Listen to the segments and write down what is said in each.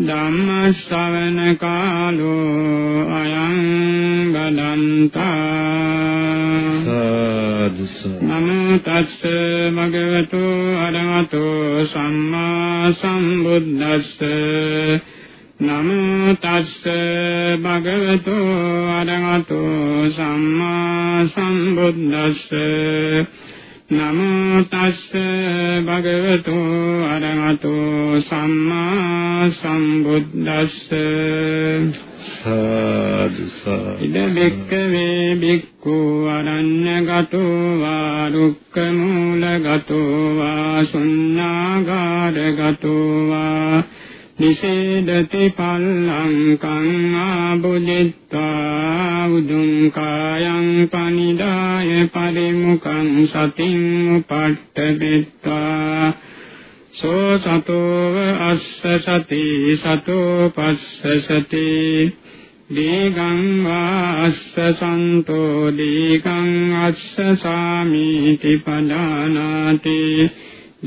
ධම්මස්සවන කාලෝ අයං බදන්තා නමෝ තස්ස භගවතු අරහතෝ සම්මා සම්බුද්දස්ස। නමෝ තස්ස භගවතු අරහතෝ සම්මා සම්බුද්දස්ස නමෝ තස්ස භගවතු අරහතෝ සම්මා සම්බුද්දස්ස සාදු ඉද බික්කවේ බික්ඛු අරඤ්ඤගතෝ වා රුක්ඛ මූලගතෝ වා ශුඤ්ඤාගාරගතෝ වා නිසේදති පල්ලංකං ආබුදිත්වා උදුං කායං පනිදාය පරිමුඛං සතින් උපට්ඨබිත්වා සෝ සතෝව අස්ස සති සතෝ පස්ස සති. දීගං වාස්ස සන්තෝ දීගං අස්ස සාමීති පදානාති.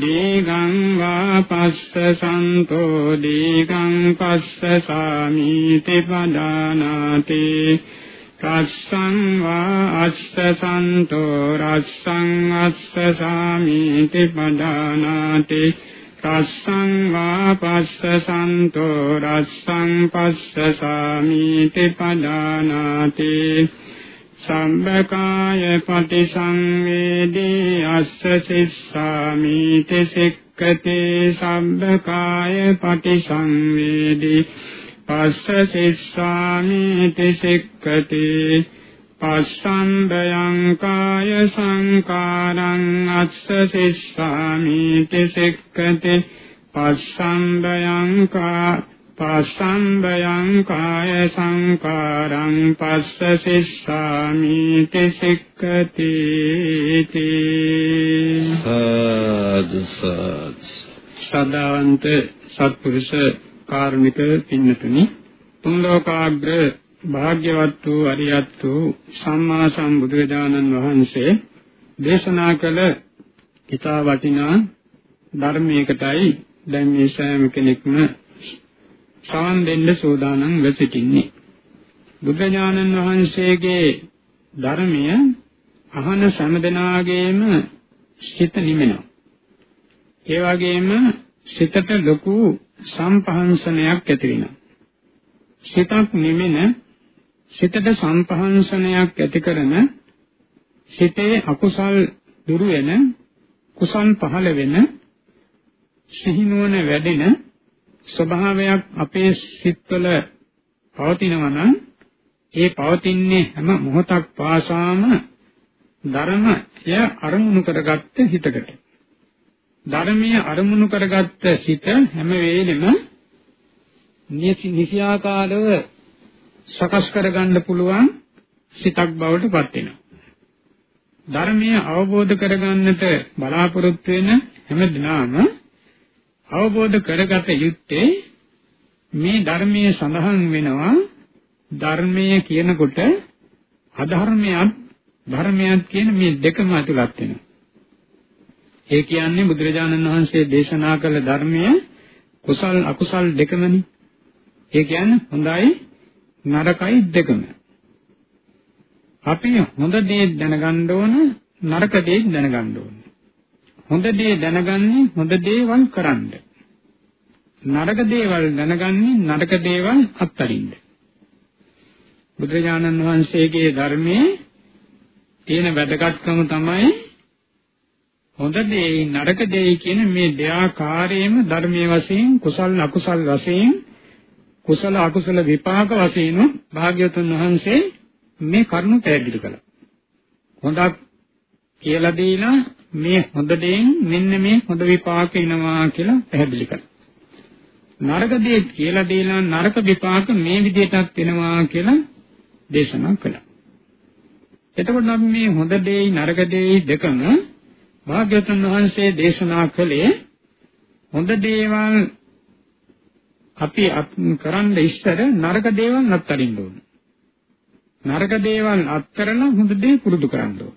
දීගං වා පස්ස සන්තෝ දීගං පස්ස සාමීති පදානාති. රස්සං වා අස්ස සන්තෝ රස්සං අස්ස සාමීති පදානාති. රස්සං වා පස්ස සන්තෝ රස්සං පස්ස සාමීති පදානාති. සම්බකාය පටිසංවේදී අස්ස සිස්සාමි තෙසෙක්කතේ සම්බකාය පටිසංවේදී පස්ස සිස්සාමි තෙසෙක්කතේ පස්සම්බයං කාය සංකාරං අස්ස සිස්සාමි තෙසෙක්කතේ පස්සම්බයං කා පස්සම්බයං කාය සංකාරං පස්ස සිස්සාමි තෙසික්කති සාදු සාදු සදාවන්ත සත්පුරුෂ කාරුණික පින්නතුනි තුන් ලෝකාග්‍ර භාග්‍යවත් වූ අරියත් වූ සම්මා සම්බුදුරජාණන් වහන්සේ දේශනා කළ ඊතා වටිනා ධර්මයකටයි දැන් මේ සෑම කෙනෙක්ම සවන් දෙන්න සූදානම් වෙ සිටින්නේ. බුදුඥානන් වහන්සේගේ ධර්මය අහන සෑම සිත නිමෙනවා. ඒ වගේම සිතට ලොකු සම්පහන්සනයක් ඇති වෙනවා. සිතක් නිමෙන සිතට සම්පහන්සනයක් ඇති කරන සිතේ අකුසල් දුරු වෙන කුසල් පහළ වෙන සිහිනුවන වැඩෙන ස්වභාවයක් අපේ සිත්වල පවතිනවා නම් ඒ පවතින්නේ හැම මොහොතක් පාසාම ධර්මය අරමුණු කරගත්ත හිතකට. ධර්මයේ අරමුණු කරගත්ත සිත හැම වෙලෙම නිසියාකාරව සකස් කරගන්න පුළුවන් සිතක් බවට පත් වෙනවා. ධර්මයේ අවබෝධ කරගන්නට බලාපොරොත්තු වෙන හැම දිනම අවබෝධ කරගත යුත්තේ මේ ධර්මයේ සඳහන් වෙනවා ධර්මයේ කියනකොට අධර්මයක් ධර්මයක් කියන මේ දෙකම ඇතුළත් වෙනවා. ඒ කියන්නේ බුදුරජාණන් වහන්සේ දේශනා කළ ධර්මය කුසල් අකුසල් දෙකමනේ. ඒ කියන්නේ හොඳයි නරකයි දෙකම. අපි හොඳ දේ දැනගන්න ඕන නරක දේ දැනගන්න ඕන. හොඳ දේ දැනගන්නේ හොඳ දේවල් කරන්න. නරක දේවල් දැනගන්නේ නරක දේවල් අත්හරින්න. බුදුරජාණන් වහන්සේගේ ධර්මයේ තියෙන වැදගත්කම තමයි හොඳ දේ නරක දේ කියන මේ දෙආකාරයේම ධර්මයේ වශයෙන් කුසල් අකුසල් වශයෙන් කුසල අකුසල විපාක වශයෙන් භාග්‍යවතුන් වහන්සේ මේ කරුණු පැහැදිලි කළා. හොඳක් කියලා දීලා මේ හොඳ දෙයින් මෙන්න මේ හොඳ විපාක එනවා කියලා පැහැදිලි කළා. නරක දේ කියලා දීලා නරක විපාක මේ විදිහටත් වෙනවා කියලා දේශනා කළා. එතකොට අපි මේ හොඳ දෙයි නරක දෙයි දෙකම භාග්‍යවතුන් වහන්සේ දේශනා කළේ හොඳ දේවල් අපි කරන්න ඉස්සර නරක දේවල් අත්හරින්න ඕන. නරක දේවල් අත්හැරලා හොඳ දේ පුරුදු කරන්න ඕන.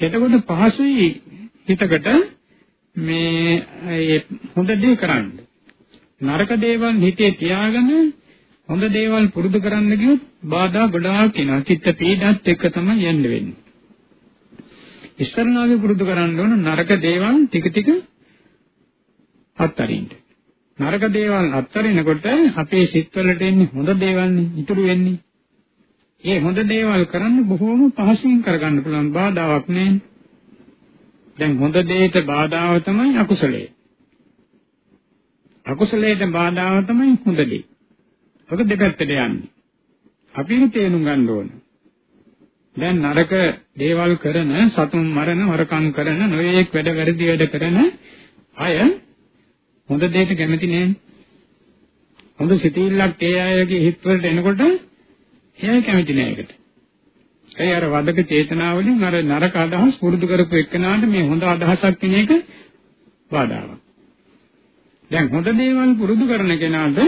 එතකොට පහසුයි හිතකට මේ හොඳ දේ කරන්න. නරක දේවල් හිතේ තියාගෙන හොඳ දේවල් පුරුදු කරන්න ගියොත් බාධා ගොඩාක් එනවා. චිත්ත පීඩත් එක්ක තමයි යන්න වෙන්නේ. ඉස්සරනාගේ පුරුදු කරන්න ඕන නරක දේවල් ටික ටික අත්හරින්න. නරක දේවල් අත්හරිනකොට අපේ සිත්වලට එන්නේ හොඳ දේවල්නේ ඉතුරු වෙන්නේ. ඒ හොඳ දේවල් කරන්න බොහෝම පහසුවෙන් කරගන්න පුළුවන් බාධාවක් නෑ. දැන් හොඳ දෙයට බාධාව තමයි අකුසලය. අකුසලයට බාධාව තමයි හොඳ දේ. ඔක දෙපැත්තට යන්නේ. අපිට තේරුම් ගන්න ඕන. දැන් නරක දේවල් කරන සතුන් මරණ වරකම් කරන නොයේක් වැඩ වැරදි වැඩ කරන අය හොඳ දෙයක කැමති නෑ. හොඳ සිතිවිල්ලක් ඒ අයගේ හිත වලට එනකොට එයා කැමති නෑ ඒකට. ඒ අර වදක චේතනාවලින් අර නරක අදහස් පුරුදු කරපු එක්කනාට මේ හොඳ අදහසක් කියන එක බාධාවක්. දැන් හොඳ දේවල් පුරුදු කරන කෙනාට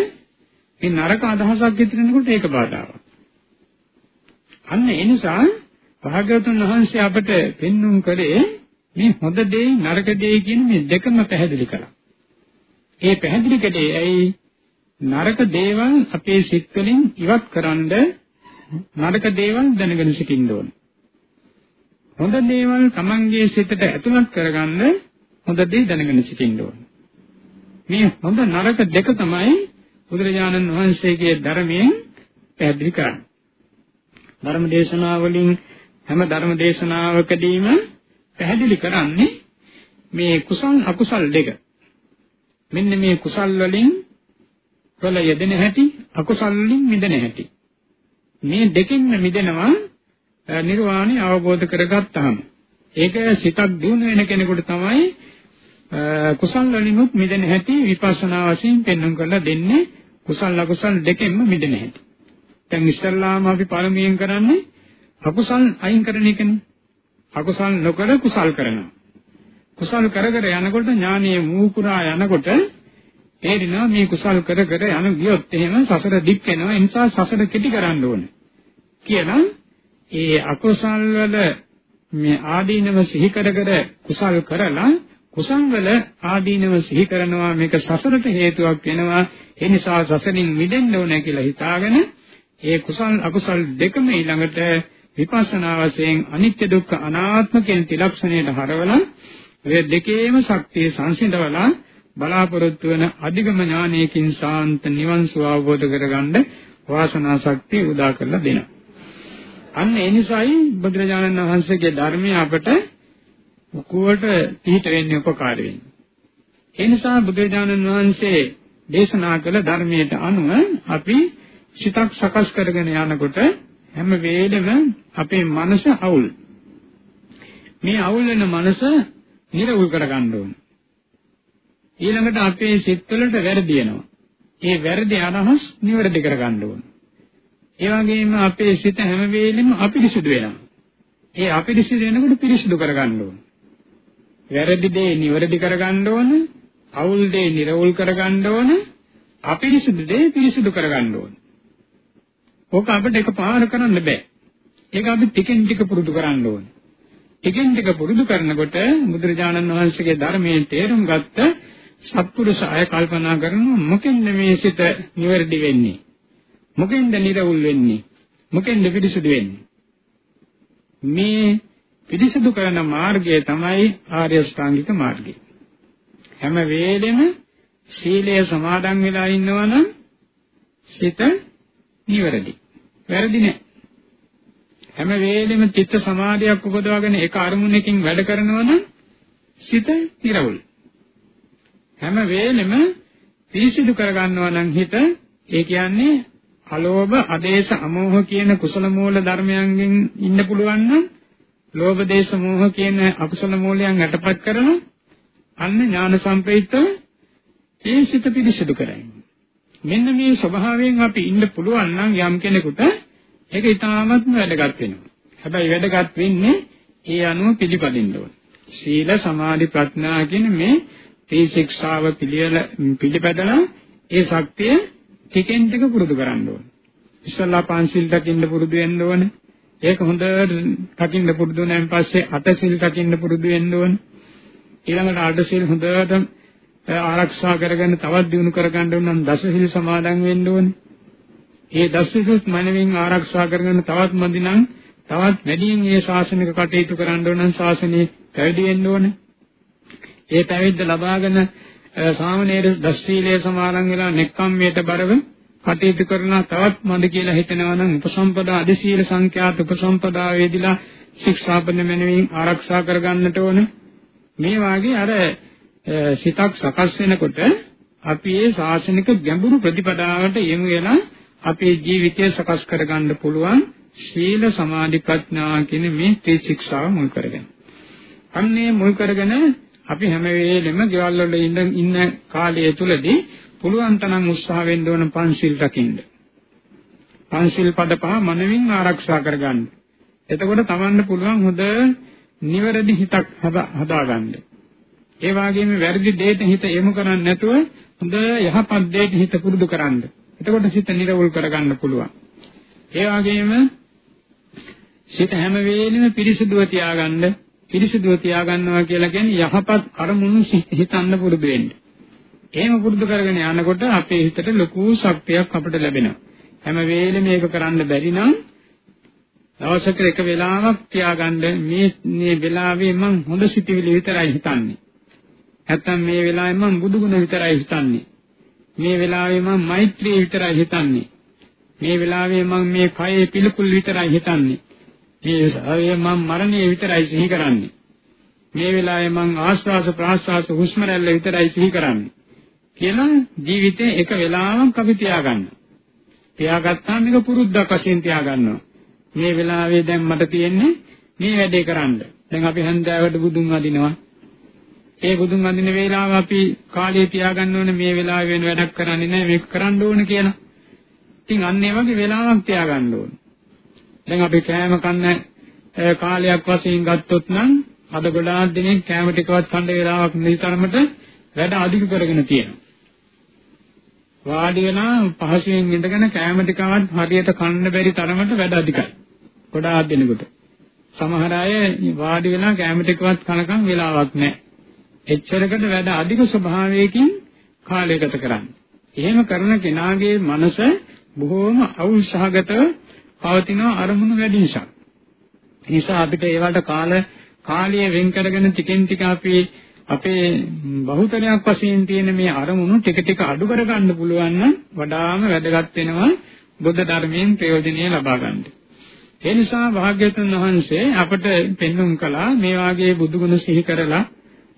මේ නරක අදහසක් ඉදිරිනකොට ඒක බාධාවක්. අන්න ඒ නිසා භාග්‍යවතුන් වහන්සේ අපට පෙන්눔 කළේ මේ හොඳ දෙයි නරක දෙයි කියන මේ දෙකම පැහැදිලි කළා. ඒ පැහැදිලි කළේ ඇයි නරක දේවල් අපේ සිත් වලින් ඉවත් කරන්ඩ නරක දේවල් දැනගෙන සිටින්න ඕන. හොඳ දේවල් Tamange සිතට ඇතුළත් කරගන්න හොඳ දේ දැනගෙන සිටින්න ඕන. මේ හොඳ නරක දෙක තමයි බුදුරජාණන් වහන්සේගේ ධර්මයෙන් පැහැදිලි කරන්නේ. ධර්ම දේශනාවලින් හැම ධර්ම දේශනාවකදීම පැහැදිලි කරන්නේ මේ කුසල් අකුසල් දෙක. මෙන්න මේ කුසල් වලින් වල යෙදෙන හැටි අකුසල් වලින් මිදෙන හැටි. මේ දෙකින්ම මිදෙනවා නිර්වාණය අවබෝධ කරගත්තාම. ඒක සිතක් දිනු වෙන කෙනෙකුට තමයි කුසල් වලිනුත් මිදෙන හැටි විපස්සනා වශයෙන් පෙන්වන්න කරලා දෙන්නේ කුසල් අකුසල් දෙකෙන්ම මිදෙන හැටි. දැන් ඉස්සල්ලාම අපි පළමුවෙන් කරන්නේ අකුසල් අයින් කරන එකනේ. අකුසල් නොකර කුසල් කරනවා. කුසල් කර කර යනකොට ඥානීය මූකුරා යනකොට තේරෙනවා මේ කුසල් කර කර යන ගියොත් එහෙම සසර දික් වෙනවා. ඒ නිසා සසර කෙටි කරන්න ඕනේ. කියලා ඒ අකුසල් වල මේ ආදීනව සිහි කර කර කුසල් කරලා කුසල් වල ආදීනව සිහි කරනවා මේක සසරට හේතුවක් වෙනවා ඒ නිසා සසරින් මිදෙන්න ඕනේ කියලා හිතාගෙන ඒ කුසල් අකුසල් දෙකම ඊළඟට විපස්සනා වශයෙන් අනිත්‍ය දුක්ඛ අනාත්ම කියන ත්‍රිලක්ෂණයට හරවලා ඔය දෙකේම ශක්තිය සංසිඳවලා බලාපොරොත්තු වන අධිගම ඥානයකින් සාන්ත නිවන් සුව අවබෝධ කරගන්න වාසනා ශක්තිය උදා කරලා දෙනවා. අන්න ඒ නිසායි බුදුරජාණන් වහන්සේගේ ධර්මය අපට කුවට පිට වෙන්නේ උපකාර වෙන්නේ. ඒ නිසා බුදුරජාණන් වහන්සේ දේශනා කළ ධර්මයට අනුව අපි සිතක් සකස් කරගෙන යනකොට හැම වෙලෙම අපේ මනස අවුල්. මේ අවුල් වෙන මනස නිරවුල් කරගන්න ඕන. ඊළඟට අපේ සිත්වලට වැරදි එනවා. ඒ වැරදි අදහස් නිවැරදි කරගන්න ඕන. ඒ වගේම අපේ සිත හැම වෙලෙම අපිරිසුදු වෙනවා. ඒ අපිරිසුදු වෙනකොට පිරිසුදු කරගන්න ඕන. වැරදි දේ නිවැරදි කරගන්න ඕන. අවුල් දේ නිර්වුල් කරගන්න ඕන. අපිරිසුදු දේ පිරිසුදු කරගන්න ඕන. ඕක අපිට එකපාර කරන්න බෑ. ඒක අපි ටිකෙන් ටික පුරුදු කරන්න ඕනේ. ටිකෙන් ටික පුරුදු කරනකොට බුදුරජාණන් වහන්සේගේ ධර්මයේ තේරුම් ගත්ත සත්පුරුෂ අය කල්පනා කරනවා මොකෙන්ද මේ සිත නිවැරදි වෙන්නේ? මොකෙන්ද නිරවුල් වෙන්නේ? මොකෙන්ද පිරිසුදු වෙන්නේ? මේ පිරිසුදු කරන මාර්ගය තමයි ආර්ය ශ්‍රාංගික මාර්ගය. හැම වෙලෙම සීලය සමාදන් වෙලා ඉන්නවනම් සිත නිවැරදි. වැරදි නෑ. හැම වෙලෙම චිත්ත සමාධියක් උපදවාගෙන ඒක අරමුණකින් වැඩ කරනවා නම් සිත නිරවුල්. හැම වෙලෙම පිරිසිදු කරගන්නවා නම් හිත ඒ කියන්නේ අලෝභ, අදේශ, අමෝහ කියන කුසල මූල ධර්මයන්ගෙන් ඉන්න පුළුවන් නම් ලෝභ, දේශ, මෝහ කියන අකුසල මූලයන් යටපත් කරන අන්න ඥාන සම්ප්‍රයුක්තව ඒ සිත පිරිසිදු කරයි. මෙන්න මේ ස්වභාවයෙන් අපි ඉන්න පුළුවන් නම් යම් කෙනෙකුට ඒක ඊටාත්ම වැදගත් වෙනවා. හැබැයි වැදගත් වෙන්නේ ඒ අනුව පිළිපදින්න ඕන. සීල සමාධි ප්‍රඥා කියන මේ තී ශික්ෂාව පිළියෙල පිළිපදලා ඒ ශක්තිය ටිකෙන් ටික පුරුදු කරන්න ඕන. ඉස්සල්ලා පංචිල් දකින්න පුරුදු වෙන්න ඕන. ඒක හොඳට දකින්න පුරුදු වුණාන් පස්සේ අටසිල් දකින්න පුරුදු වෙන්න ඕන. ඊළඟට අටසිල් හොඳට ආරක්ෂා කරගෙන තවත් දියුණු කරගන්න ඕන නම් දසසිල් සමාදන් වෙන්න ඕනේ. ඒ දසසිල් මනමින් ආරක්ෂා කරගෙන තවත් මදි නම් තවත් වැඩියෙන් මේ ශාසනික කටයුතු කරන්න ඕන නම් ශාසනය පැවිදි වෙන්න ඕනේ. ඒ පැවිද්ද ලබාගෙන සාමණේර දස්සීලයේ සමාදන් වෙලා නෙක්ඛම්මයට බරව කටයුතු කරන තවත් මන්ද කියලා හිතනවා නම් උපසම්පදා අධිශීල සංඛ්‍යාත උපසම්පදා වේදිලා ශික්ෂාපද මැනවින් ආරක්ෂා කරගන්නට ඕනේ. මේ වාගේ අර සිතක් සකස් වෙනකොට අපි ඒ ශාසනික ගැඹුරු ප්‍රතිපදාවට යමු වෙලා අපේ ජීවිතය සකස් කරගන්න පුළුවන් ශීල සමාධි ප්‍රඥා කියන මේ ත්‍රිශික්ෂාව මුල් කරගෙන. අන්නේ මුල් කරගෙන අපි හැම වෙලෙම ගෙවල් වල ඉන්න ඉන්න කාලය තුලදී පුළුවන් තරම් උත්සාහ වෙන්න ඕන පංචිල් රකින්න. පංචිල් පද පහ මනමින් ආරක්ෂා කරගන්න. එතකොට තමන්න පුළුවන් හොඳ නිවැරදි හිතක් හදාගන්න. ඒ වගේම වැරදි දෙයට හිත යොමු කරන්නේ නැතුව හොඳ යහපත් දෙයට හිත පුරුදු කරන්න. එතකොට සිත නිරවුල් කරගන්න පුළුවන්. ඒ වගේම සිත හැම වෙලෙම පිරිසිදුව තියාගන්න පිරිසිදුව තියාගන්නවා කියලා කියන්නේ යහපත් අරමුණු හිතන්න පුරුදු වෙන්න. එහෙම පුරුදු කරගෙන යනකොට අපේ හිතට ලොකු ශක්තියක් අපිට ලැබෙනවා. හැම වෙලෙම මේක කරන්න බැරි නම් දවසක එක වෙලාවක් තියාගන්න මේ මේ වෙලාවේ මම හොඳ සිතිවිලි විතරයි හිතන්නේ. නැත්තම් මේ වෙලාවේ මම බුදුගුණ විතරයි හිතන්නේ. මේ වෙලාවේ මම මෛත්‍රිය විතරයි හිතන්නේ. මේ වෙලාවේ මම මේ කයේ පිළිකුල් විතරයි හිතන්නේ. මේ වෙලාවේ මම මරණය විතරයි සිහි කරන්නේ. මේ වෙලාවේ මම ආස්වාස ප්‍රාස්වාස හුස්ම රැල්ල විතරයි සිහි කරන්නේ. කියලා ජීවිතේ එක වෙලාවක් අපි තියාගන්න. තියාගත්තාම මේක පුරුද්දක් වශයෙන් තියාගන්නවා. මේ වෙලාවේ දැන් මට තියෙන්නේ මේ වැඩේ කරන්න. දැන් අපි හන්දෑවට බුදුන් අදිනවා. ඒ බුදුන් වඳින වේලාව අපි කාලය තියාගන්න ඕනේ මේ වෙලාව වෙන වැඩක් කරන්නේ නැහැ මේක කරන්න ඕනේ කියලා. ඉතින් අන්න ඒ වගේ වෙලාවක් තියාගන්න ඕනේ. දැන් අපි කෑම කන්න කාලයක් වශයෙන් ගත්තොත් නම් අද ගොඩාක් දිනෙක කෑම ටිකවත් කන්න වෙලාවක් නැති තරමට වැඩ අධික කරගෙන තියෙනවා. වාඩි වෙනා පහසුවෙන් ඉඳගෙන කෑම ටිකවත් හරියට කන්න බැරි තරමට වැඩ අධිකයි. ගොඩාක් දිනෙකට. සමහර අය වාඩි වෙනා කෑම ටිකවත් කනකම් වෙලාවක් නැහැ. එච්චරකට වැඩ අධික ස්වභාවයකින් කාලය ගත කරන්නේ. එහෙම කරන කෙනාගේ මනස බොහෝම අවුල්සහගතව පවතින අරමුණු වැඩි නිසා. නිසා අපිට ඒවට කාල කාලය වෙන් කරගෙන ටිකෙන් ටික අපි අපේ බහුතරයක් වශයෙන් තියෙන මේ අරමුණු ටික ටික අඩු කරගන්න පුළුවන් නම් වඩාම වැදගත් වෙනවා බුද්ධ ධර්මයෙන් ප්‍රයෝජනෙ ලබා ගන්න. ඒ නිසා භාග්‍යවතුන් වහන්සේ අපට පෙන්වුම් කළා මේ වාගේ බුදුගුණ සිහි කරලා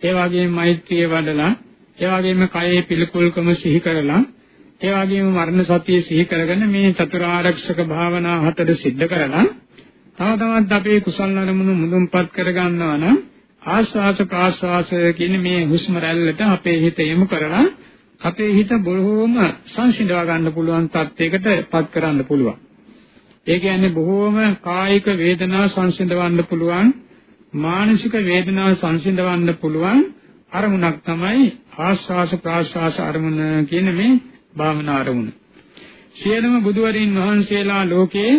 ඒ වගේම මෛත්‍රිය වඩලා, ඒ වගේම කයේ පිළිකුල්කම සිහි කරලා, ඒ වගේම මරණ සතිය සිහි කරගෙන මේ චතුරාර්යක්ෂක භාවනා හතර සිද්ධ කරලා තව තවත් අපේ කුසල් අරමුණු මුදුන්පත් කරගන්නවා නම් ආස්වාස ප්‍රාස්වාස කියන මේ හුස්ම රැල්ලට අපේ හිත යොමු කරලා අපේ හිත බොහෝම සංසිඳව ගන්න පුළුවන් තත්යකට පත් කරන්න පුළුවන්. ඒ කියන්නේ බොහෝම කායික වේදනා සංසිඳවන්න පුළුවන් මානසික වේදනාව සංසිඳවන්න පුළුවන් අරමුණක් තමයි ආස්වාස ප්‍රාස්වාස අරමුණ කියන මේ භාවනා අරමුණ. සියලුම බුදුවරින් වහන්සේලා ලෝකේ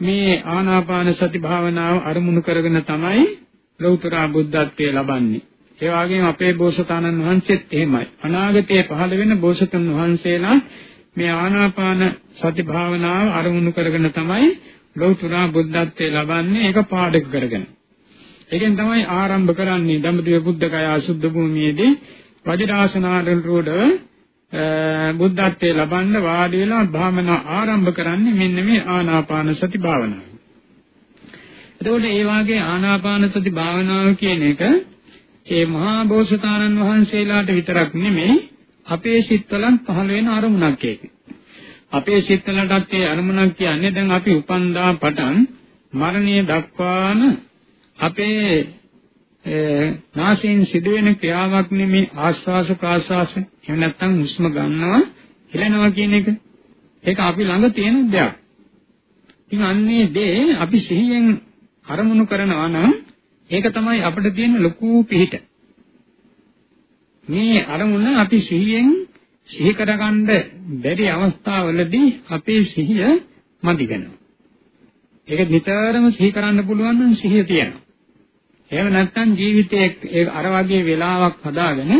මේ ආනාපාන සති භාවනාව අරමුණු කරගෙන තමයි ලෞතර බුද්ධත්වයේ ලබන්නේ. ඒ වගේම අපේ බෝසතාණන් වහන්සේත් එහෙමයි. අනාගතයේ පහළ වෙන බෝසතුන් වහන්සේලා මේ ආනාපාන සති භාවනාව අරමුණු කරගෙන තමයි ලෞතර බුද්ධත්වයේ ලබන්නේ. ඒක පාඩක කරගෙන. ඒකෙන් තමයි ආරම්භ කරන්නේ දඹදිව බුද්ධකය අසුද්ධ භූමියේදී වජිරාසනාරූಢව බුද්ධත්වයේ ලබන්න වාඩි වෙලා භාවනා ආරම්භ කරන්නේ මෙන්න මේ ආනාපාන සති භාවනාව. එතකොට මේ වාගේ ආනාපාන සති භාවනාව කියන එක ඒ මහා බෝසතාණන් වහන්සේලාට විතරක් නෙමෙයි අපේ සිත්වලත් පහළ වෙන අරමුණක් ඒක. අපේ සිත්වලටත් ඒ අරමුණක් කියන්නේ දැන් අපි උපන්දා පටන් මරණය දක්වාම අපේ නාසයෙන් සිදුවෙන ක්‍රියාවක් නෙමේ ආස්වාස ප්‍රාස්වාස එහෙම නැත්නම් හුස්ම ගන්නවා හෙලනවා කියන එක. ඒක අපි ළඟ තියෙන දෙයක්. ඉතින් අන්නේ දේ අපි සිහියෙන් අරමුණු කරනවා නම් ඒක තමයි අපිට තියෙන ලොකු පිහිට. මේ අරමුණ අපි සිහියෙන් සිහි කරගන්න බැරි අවස්ථාවලදී අපේ සිහිය මදි වෙනවා. ඒක නිතරම සිහි කරන්න පුළුවන් නම් සිහිය තියෙනවා. එහෙම නැත්නම් ජීවිතයේ ඒ අර වගේ වෙලාවක් හදාගෙන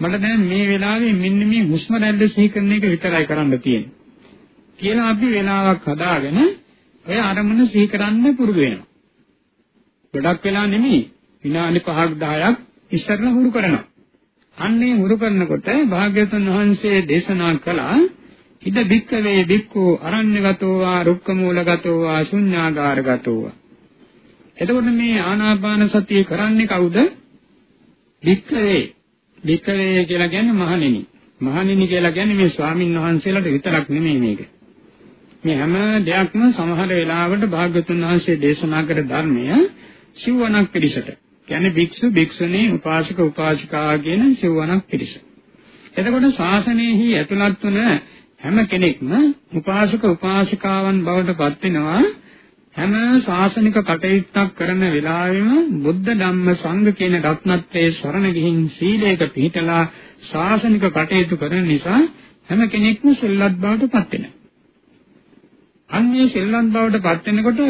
මට දැන් මේ වෙලාවේ මෙන්න මේ හුස්ම රැල්ල සිහි කරන එක විතරයි කරන්න තියෙන්නේ. කියලා අපි වෙලාවක් හදාගෙන ඔය අරමුණ සිහි කරන්න පුරුදු වෙනවා. ගොඩක් වෙලා නෙමෙයි විනාඩි 5ක් 10ක් ඉස්සරලා හුරු කරනවා. අන්නේ හුරු කරනකොට භාග්‍යවතුන් වහන්සේ දේශනා කළා ඉද බික්කවේ බික්කු අරණ්‍යගතෝ වා රුක්කමූලගතෝ වා ශුඤ්ඤාගාරගතෝ වා එතකොට මේ ආනාපාන සතිය කරන්නේ කවුද? වික්‍රේ. වික්‍රේ කියලා කියන්නේ මහණෙනි. මහණෙනි කියලා කියන්නේ මේ ස්වාමින් වහන්සේලාට විතරක් නෙමෙයි මේක. මේ හැම දෙයක්ම සමහර වෙලාවට භාග්‍යතුන් වහන්සේ දේශනා කර ධර්මය සිවණක් පිළිසට. කියන්නේ භික්ෂු භික්ෂුණී උපාසක උපාසිකා කියන සිවණක් පිළිස. එතකොට ශාසනයෙහි ඇතුළත් වන හැම කෙනෙක්ම උපාසක උපාසිකාවන් බවට පත් වෙනවා හැම ශාසනික කටයුත්තක් කරන වෙලාවෙම බුද්ධ ධම්ම සංඝ කියන රත්නත්‍රයේ සරණ ගිහින් සීලයක පිහිටලා ශාසනික කටයුතු කරන නිසා හැම කෙනෙක්ම සෙල්ලත් බවට පත් වෙනවා. අන්නේ සෙල්ලත් බවට පත් වෙනකොට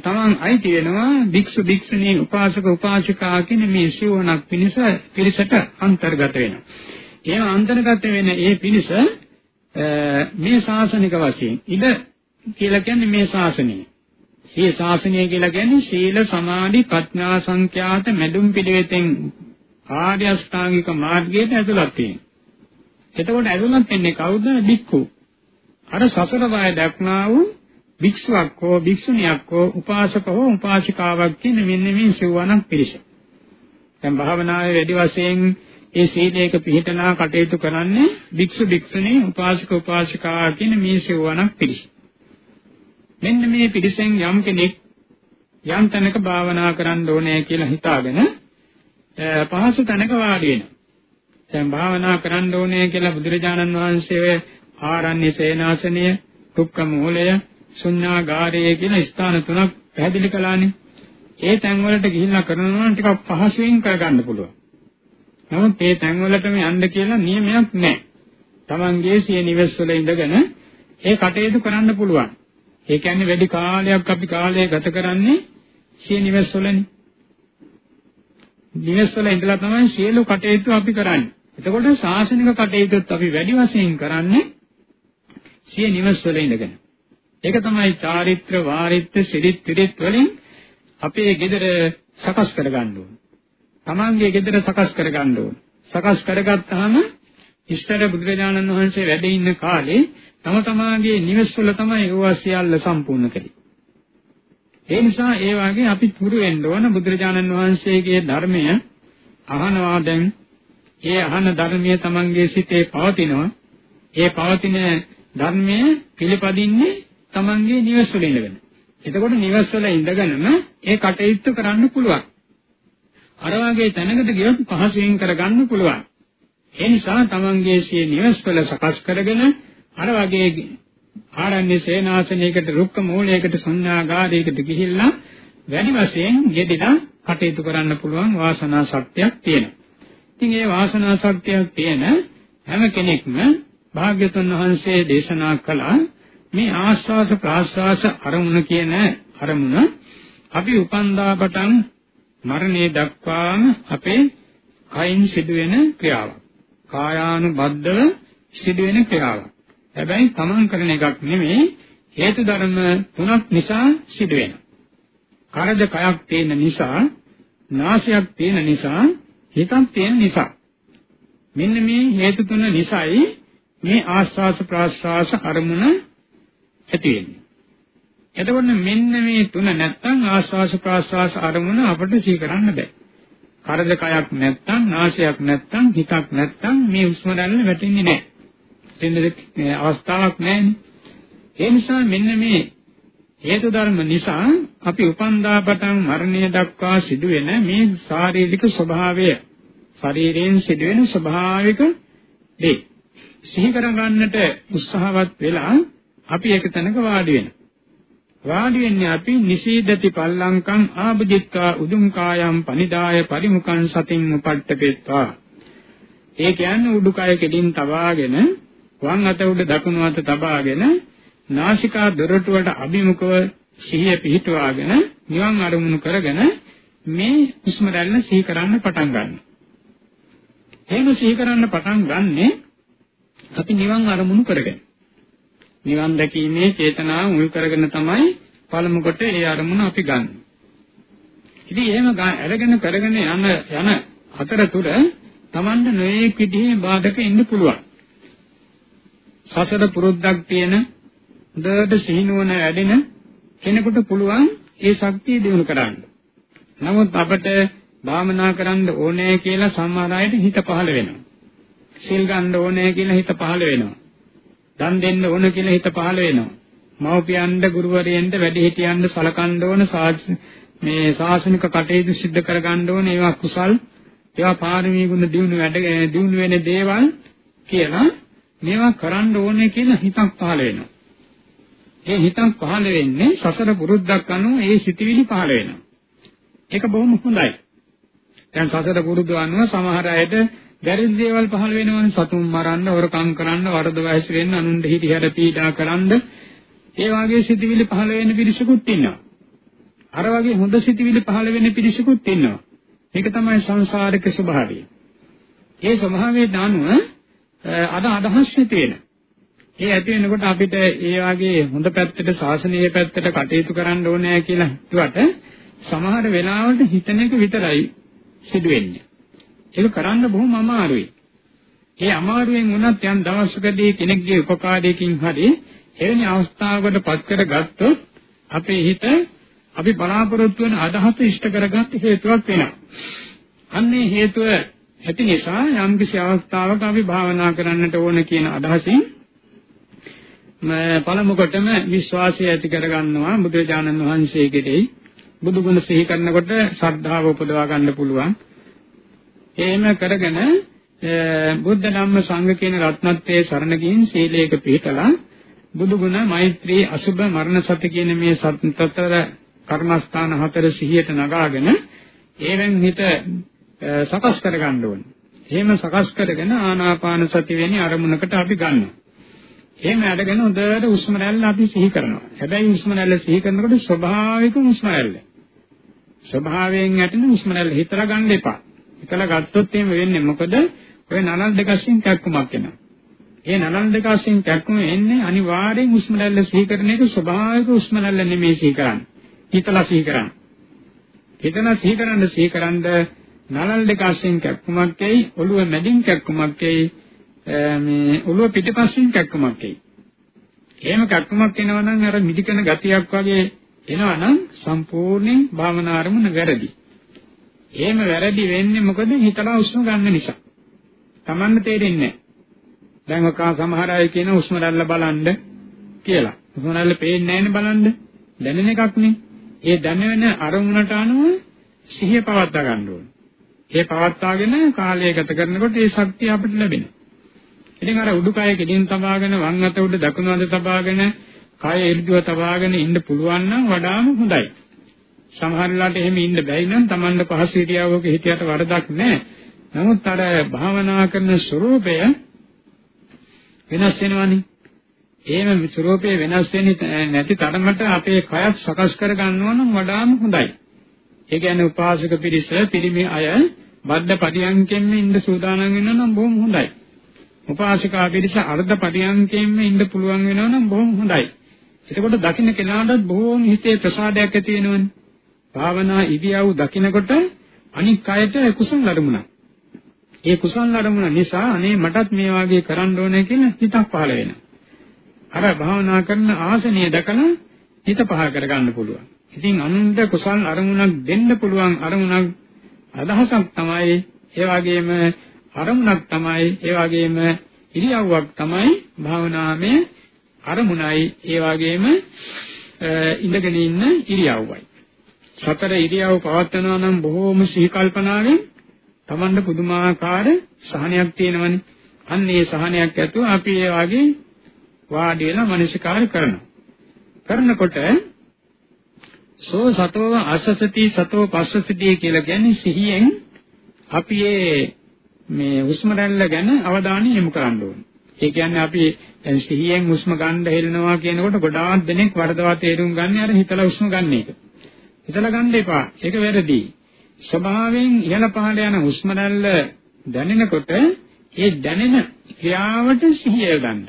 තමන් අයිති වෙනවා භික්ෂු භික්ෂුණී උපාසක උපාසිකා කියන මේ සිවණක් පිණිස පිරිසට අන්තර්ගත වෙනවා. ඒ අන්තර්ගත වෙන ඒ පිරිස මේ ශාසනික වශයෙන් ඉද කියලා කියන්නේ මේ ශාසනය. මේ ශාසනය කියලා කියන්නේ සීල සමාධි ප්‍රඥා සංඛ්‍යාත මැදුම් පිළිවෙතෙන් ආර්ය අෂ්ටාංගික මාර්ගයට ඇතුළත් වෙනවා. එතකොට ඇතුළත් වෙන්නේ කවුද? බික්කු. අර සසර බය දක්නා වූ භික්ෂුවක් හෝ භික්ෂුණියක් හෝ උපාසක හෝ උපාසිකාවක් කියන මෙන්න මේ සිවණක් පිරිස. දැන් භාවනාවේ වැඩි වශයෙන් ඒ සීලයක පිළිපදනා කටයුතු කරන්නේ භික්ෂු භික්ෂුණී උපාසක උපාසිකා කියන මේ සිවණක් පිරිස. මෙන්න මේ පිරිසෙන් යම් කෙනෙක් යම් තැනක භාවනා කරන්න ඕනේ කියලා හිතාගෙන පහසු තැනක වාඩි වෙනවා. දැන් භාවනා කරන්න ඕනේ කියලා බුදුරජාණන් වහන්සේ ආරණ්‍ය සේනාසනය, දුක්ඛ මූලය, ශුන්‍යාගාරය කියන ස්ථාන තුනක් පැහැදිලි කළානේ. ඒ තැන් වලට ගිහිල්ලා කරනවා නම් ටිකක් පහසුවෙන් කරගන්න පුළුවන්. නමුත් ඒ තැන් වලටම යන්න කියලා නියමයක් නැහැ. Tamange සිය නිවෙස් වල ඉඳගෙන ඒ කටයුතු කරන්න පුළුවන්. ඒ කියන්නේ වැඩි කාලයක් අපි කාලය ගත කරන්නේ සිය නිවෙස් වලනේ. නිවෙස් වල ඉඳලා තමයි සියලු කටයුතු අපි කරන්නේ. එතකොට ශාසනික කටයුතුත් අපි වැඩි වශයෙන් කරන්නේ සිය නිවෙස් වල ඉඳගෙන. ඒක තමයි චාරිත්‍ර වාරිත්‍ර සිරිත් පිරිත් වලින් අපේ ගෙදර සකස් කරගන්න ඕන. Tamange ගෙදර සකස් කරගන්න ඕන. සකස් කරගත්තාම ඉස්තර බුදුරජාණන් වහන්සේ වැඩ ඉන්න කාලේ තම තමාගේ නිවෙස්වල තමයි ඒවා සියල්ල සම්පූර්ණ කරේ. ඒ නිසා ඒ වගේ අපි පුරු වෙන්න ඕන බුදුරජාණන් වහන්සේගේ ධර්මය අහනවා දැන් ඒ අහන ධර්මයේ තමන්ගේ සිතේ පවතිනවා. ඒ පවතින ධර්මය පිළිපදින්නේ තමන්ගේ නිවෙස්වල ඉඳගෙන. එතකොට නිවෙස්වල ඉඳගෙනම ඒ කටයුත්ත කරන්න පුළුවන්. අර වගේ තැනකට ගියොත් පහසුවෙන් කරගන්න පුළුවන්. ඒ නිසා තමන්ගේ සිය නිවෙස්වල සකස් කරගෙන අර වගේ ආරණ්‍ය සේනාසනයකට රුක්ක මූලයකට සංඥාගාරයකට ගිහිල්ලා වැඩි වශයෙන් යෙදিলা කටයුතු කරන්න පුළුවන් වාසනා ශක්තියක් තියෙනවා. ඉතින් ඒ වාසනා ශක්තියක් තියෙන හැම කෙනෙක්ම භාග්‍යතුන් වහන්සේ දේශනා කළා මේ ආස්වාස ප්‍රාස්වාස අරමුණ කියන අරමුණ අපි උපන්දා පටන් මරණය දක්වාම අපේ කයින් සිදුවෙන ක්‍රියාවක්. කායානුබද්ධව සිදුවෙන ක්‍රියාවක්. හැබැයි තමන් කරන එකක් නෙමෙයි හේතු ධර්ම තුනක් නිසා සිදු වෙනවා. කරද කයක් තියෙන නිසා, නාසයක් තියෙන නිසා, හිතක් තියෙන නිසා. මෙන්න මේ හේතු තුන නිසායි මේ ආස්වාස ප්‍රාස්වාස අරමුණ ඇති වෙන්නේ. එතකොට මෙන්න මේ තුන නැත්තම් ආස්වාස ප්‍රාස්වාස අරමුණ අපිට සිහි කරන්න බෑ. කරද කයක් නැත්තම්, නාසයක් නැත්තම්, හිතක් නැත්තම් මේ උස්ම දැල්ල වැටෙන්නේ නැහැ. දෙන්න අවස්ථාවක් නැහැ. ඒ නිසා මෙන්න මේ හේතු ධර්ම නිසා අපි උපන්දා පටන් මරණය දක්වා සිදුවෙන මේ ශාරීරික ස්වභාවය ශරීරයෙන් සිදුවෙන ස්වභාවික දේ සිහි කරගන්නට උත්සාහවත් වෙලා අපි එක තැනක වාඩි වෙනවා. වාඩි වෙන්නේ අපි නිසීදති පල්ලංකං ආභජිත්වා උදුම් කායම් පනිදාය පරිමුඛං සතින් උපට්ඨපෙත්වා. ඒ කියන්නේ උඩුකය කෙලින් තබාගෙන වම් අත උඩ දකුණු අත තබාගෙන නාසිකා දොරටුවට අභිමුඛව සිහිය පිහිටුවාගෙන නිවන් අරමුණු කරගෙන මේ හුස්ම රැල්ල සිහි කරන්න පටන් ගන්නවා. එහෙම සිහි කරන්න පටන් ගන්නෙ අපි නිවන් අරමුණු කරගෙන. නිවන් දැකීමේ චේතනාව මුල් කරගෙන තමයි පළමු කොට ඒ අරමුණ අපි ගන්න. ඉතින් එහෙම අරගෙන කරගෙන යන යන අතරතුර Tamanda නොයේක් විදිහේ බාධක ඉන්න පුළුවන්. සසර පුරුද්දක් තියෙන හොඳට සිහිනුවන වැඩෙන කෙනෙකුට පුළුවන් ඒ ශක්තිය දිනු කරන්න. නමුත් අපට භාවනා කරන්න ඕනේ කියලා සමහර අයට හිත පහළ වෙනවා. සිල් ගන්න ඕනේ කියලා හිත පහළ වෙනවා. දන් දෙන්න ඕන කියලා හිත පහළ වෙනවා. මව්පියන්ට ගුරුවරයන්ට වැඩිහිටියන්ට සලකන්න ඕන මේ ශාසනික කටයුතු සිද්ධ කරගන්න ඕන ඒවා කුසල් ඒවා පාරමී ගුණ දිනු වැඩ දිනු වෙන දේවල් කියලා මේවා කරන්න ඕනේ කියලා හිතක් පහළ වෙනවා. ඒ හිතක් පහළ වෙන්නේ සසර පුරුද්දක් අනුව ඒ සිටිවිලි පහළ වෙනවා. ඒක බොහොම හොඳයි. දැන් සසර පුරුද්ද අනුව සමහර අයට වැරදි දේවල් පහළ වෙනවනේ සතුන් මරන්න, වරකම් කරන්න, වරද වයස වෙන්න, අනුන්ට හිටිහැර පීඩා කරන්න. ඒ වගේ සිටිවිලි පහළ වෙන පිරිසකුත් ඉන්නවා. අර වගේ හොඳ සිටිවිලි පහළ වෙන පිරිසකුත් ඉන්නවා. ඒක තමයි සංසාරික ස්වභාවය. ඒ ස්වභාවයේ දානුව අද අදහස් ඇති වෙන. ඒ ඇති වෙනකොට අපිට ඒ වගේ හොඳ පැත්තට ශාසනීය පැත්තට කටයුතු කරන්න ඕනේ කියලා හිතුවට සමහර වෙලාවට හිතන එක විතරයි සිදු වෙන්නේ. ඒක කරන්න බොහොම අමාරුයි. ඒ අමාරුවෙන් වුණත් යම් දවසකදී කෙනෙක්ගේ උපකාරයකින් හරි එවැනි අවස්ථාවකට පත් කරගත්තොත් අපේ හිත අපි බලාපොරොත්තු වෙන අදහස ඉෂ්ට කරගන්න හේතුවක් වෙනවා. අන්නේ හේතුව ඇති නිසා යම් කිසි අවස්ථාවක අපි භාවනා කරන්නට ඕන කියන අදහසින් පළමු කොටම විශ්වාසය ඇති කරගන්නවා බුදුරජාණන් වහන්සේ කෙරෙහි බුදු ගුණ සිහි කරනකොට ශ්‍රද්ධාව උපදවා ගන්න පුළුවන්. එහෙම කරගෙන බුද්ධ ධම්ම සංඝ කියන රත්නත්‍රයේ සරණ ගින් සීලයක පිළිපදලා බුදු ගුණ මෛත්‍රී අසුභ මරණ සති කියන මේ සතර කර්මස්ථාන හතර සිහියට නගාගෙන ඒවෙන් හිත සකස් කරගන්න ඕනේ. එහෙම සකස් කරගෙන ආනාපාන සති වෙන්නේ අරමුණකට අපි ගන්නවා. එහෙම අරගෙන හොඳට හුස්ම රැල්ල අපි සිහි කරනවා. හැබැයි හුස්ම රැල්ල සිහි කරනකොට ස්වභාවික හුස්ම රැල්ල. ස්වභාවයෙන් ඇතින හුස්ම රැල්ල හිතලා ගන්න එපා. හිතලා ගත්තොත් එහෙම වෙන්නේ මොකද? ඔය නනල් දෙකකින් කැක්කුමක් එනවා. ඒ නනල් දෙකකින් කැක්කුම එන්නේ අනිවාර්යෙන් හුස්ම රැල්ල සිහි කරන එක ස්වභාවික හුස්ම රැල්ල නෙමෙයි සිහි කරන්නේ. හිතලා සිහි කරන්න. හිතන සිහි කරන්න සිහි කරන්න නලල් දෙක අස්සෙන් කැක්කුමක් එයි ඔළුව මැදින් කැක්කුමක් එයි මේ ඔළුව පිටිපස්සෙන් කැක්කුමක් එයි. එහෙම කැක්කුමක් එනවා නම් අර මිදිකන ගතියක් වගේ එනවා නම් සම්පූර්ණයෙන් භාවනා අරමුණ වැරදි. එහෙම වැරදි වෙන්නේ මොකද හිතලා උස්ම ගන්න නිසා. Tamanne තේරෙන්නේ නැහැ. දැන් ඔක සමහර අය කියන උස්ම රැල්ල බලන්න කියලා. උස්ම රැල්ල පේන්නේ නැහැ බලන්න. දැනෙන එකක් නේ. ඒ දැනෙන අරමුණට අනුව සිහිය පවත්වා ගන්න ඕනේ. ඒ පවත්වාගෙන කාලය ගත කරනකොට ඒ ශක්තිය අපිට ලැබෙනවා. ඉතින් අර උඩුකය කෙලින් තබාගෙන වම් අත උඩ දකුණු අත තබාගෙන කය එල්දුව තබාගෙන ඉන්න පුළුවන් නම් වඩාම හොඳයි. සමහර වෙලාවට එහෙම ඉන්න බැයි නම් Tamanda පහසු හිටියවක හිටියට වරදක් නැහැ. නමුත් අර භාවනා කරන ස්වરૂපය වෙනස් වෙනවනේ. එහෙම ස්වરૂපේ වෙනස් වෙන්නේ නැති තරමට අපේ කයත් සකස් කර ගන්නවා නම් වඩාම හොඳයි. ඒ කියන්නේ උපාසක පිරිස පිරිමි අය බද්ධ පරියන්කෙන්න ඉන්න සූදානම් වෙනවා නම් බොහොම හොඳයි. උපාසිකා පිරිස අර්ධ පරියන්කෙන්න ඉන්න පුළුවන් වෙනවා නම් බොහොම හොඳයි. එතකොට දකින්න කෙනාටත් බොහොම හිතේ ප්‍රසාදයක් ඇති වෙනවනේ. භාවනා ඉදියව් දකින්නකොට අනික් අයට කුසල ලැබුණා. ඒ කුසල ලැබුණ නිසා අනේ මටත් මේ වාගේ කරන්න ඕනේ කියලා හිතක් පහළ වෙනවා. අර භාවනා කරන ආසනීය දකලා හිත පහ කරගන්න පුළුවන්. ඉතින් අනුන්ට කුසල් අරමුණක් දෙන්න පුළුවන් අරමුණක් අදහසක් තමයි ඒ වගේම අරමුණක් තමයි ඒ වගේම ඉරියව්වක් තමයි භාවනාවේ අරමුණයි ඒ වගේම ඉඳගෙන ඉන්න ඉරියව්වයි. සතර ඉරියව් පවත්වනවා නම් බොහෝම සිහි කල්පනාවෙන් Tamanda පුදුමාකාර සහනයක් තියෙනවනේ. අන්න ඒ සහනයක් ඇතුව අපි ඒ වගේ වාඩි වෙලා මනසිකාර කරනවා. කරනකොට සෝ සතෝ අසසති සතෝ පස්සසති කියලා කියන්නේ සිහියෙන් අපි මේ හුස්ම රැල්ල ගැන අවධානය යොමු කරන්න ඕනේ. ඒ කියන්නේ අපි දැන් සිහියෙන් හුස්ම ගන්න හෙලනවා කියනකොට ගොඩාක් දෙනෙක් වරදවා තේරුම් ගන්න අර හිතලා හුස්ම ගන්න එක. හිතලා ගන්න එපා. ඒක වැරදි. ස්වභාවයෙන් ඉහළ පහළ යන හුස්ම රැල්ල දැනෙනකොට ඒ දැනෙන ක්‍රියාවට සිහිය ගන්න.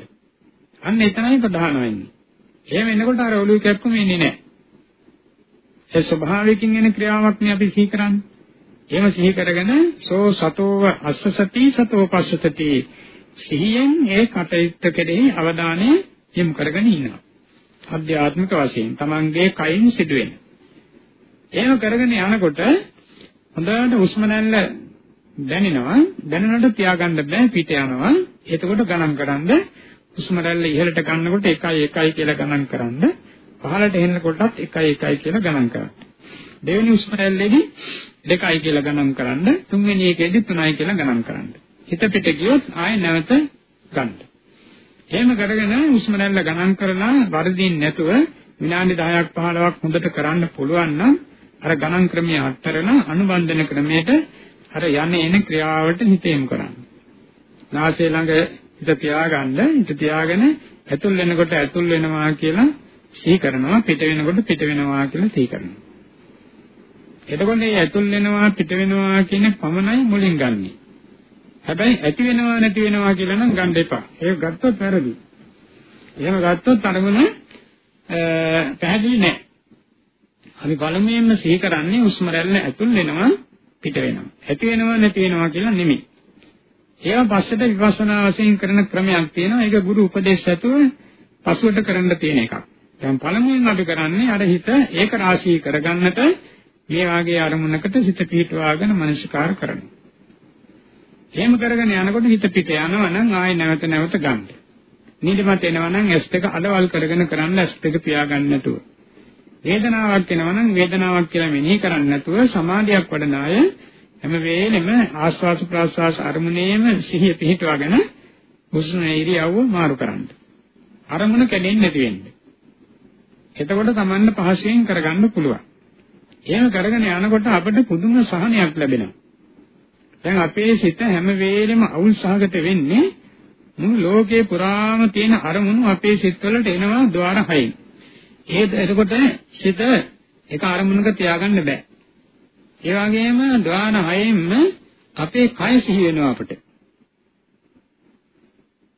අන්න එතනයි ප්‍රධාන වෙන්නේ. එහෙම එනකොට අර ඔළුවේ කැක්කුම එන්නේ නැහැ. ඒ ස්වභාවයෙන් එන ක්‍රියාවක් නේ අපි සිහි කරන්නේ. එහෙම සිහි කරගෙන සෝ සතෝව අස්සසති සතෝ පස්සසති සිහියෙන් ඒ කටයුත්ත කෙරෙහි අවධානය යොමු කරගෙන ඉන්නවා. අධ්‍යාත්මික වශයෙන් තමන්ගේ කයින් සිදුවෙන. එහෙම කරගෙන යනකොට හොඳට හුස්ම රැල්ල දැනෙනවා. දැනෙනකොට තියාගන්න බෑ පිට යනවා. එතකොට ගණන් කරන්ද හුස්ම රැල්ල ඉහළට ගන්නකොට 1 1 කියලා ගණන් කරන්ද පහළට එනකොටත් 1 1 කියලා ගණන් කරන්න. දෙවෙනි හුස්ම රැල්ලේදී 2යි කියලා ගණන් කරන්න. තුන්වෙනි එකේදී 3යි කියලා ගණන් කරන්න. හිත පිට ගියොත් ආයෙ නැවත ගන්න. එහෙම කරගෙන හුස්ම රැල්ල ගණන් කරලා වර්ධින් නැතුව විනාඩි 10ක් 15ක් හොඳට කරන්න පුළුවන් නම් අර ගණන් ක්‍රමයේ අත්තරන අනුබන්ධන ක්‍රමයට අර යන්නේ එන ක්‍රියාවට හිත යොමු කරන්න. නාසය ළඟ හිත තියාගන්න හිත තියාගෙන ඇතුල් වෙනකොට ඇතුල් වෙනවා කියලා සිහි කරනවා පිට වෙනකොට පිට වෙනවා කියලා සිහි කරනවා. එතකොට මේ ඇතුල් වෙනවා පිට වෙනවා කියන පමණයි මුලින් ගන්නෙ. හැබැයි ඇති වෙනවා නැති වෙනවා කියලා නම් ගන්න එපා. ඒක ගත්තොත් වැරදි. එහෙම ගත්තොත් අරමුණ පැහැදිලි නෑ. අපි පළමුවෙන්ම සිහි කරන්නේ හුස්ම රැල්ල ඇතුල් වෙනවා පිට වෙනවා. ඇති වෙනවා නැති වෙනවා කියලා නෙමෙයි. ඒවා පස්සට විපස්සනා වශයෙන් කරන ක්‍රමයක් තියෙනවා. ඒක ගුරු උපදේශ ඇතුව පසුවට කරන්න තියෙන එකක්. දැන් පළමුවෙන් අපි කරන්නේ අර හිත ඒක රාශී කරගන්නට මේ වාගේ අරමුණකට සිත පිහිටවාගෙන මනසිකාර කරනවා. එහෙම කරගෙන යනකොට හිත පිට යනවා නම් ආයෙ නැවත නැවත ගන්න. නිදිමත එනවා නම් S2 අඩවල් කරගෙන කරන්න S2 පියාගන්න නැතුව. වේදනාවක් එනවා නම් වේදනාවක් කියලා මෙනෙහි කරන්නේ නැතුව සමාධියක් වඩන අය හැම වෙලෙම ආස්වාස ප්‍රාස්වාස අරමුණේම සිහිය පිහිටවගෙන හුස්ම ඉරියව්ව මාරු කරන්න. අරමුණ කැඩෙන්නේ නැති වෙන්න. එතකොට Tamanne පහසෙන් කරගන්න පුළුවන්. එහෙම කරගෙන යනකොට අපිට පුදුම සහනයක් ලැබෙනවා. දැන් අපේ සිත හැම වෙලෙම අවුල් සහගත වෙන්නේ මුළු ලෝකේ පුරාම තියෙන අරමුණු අපේ සිත්වලට එනවා ద్వාර හයෙන්. ඒ එතකොට සිත එක අරමුණක තියාගන්න බෑ. ඒ වගේම ධාන හයෙන්ම අපේ කය සිහි වෙනවා අපිට.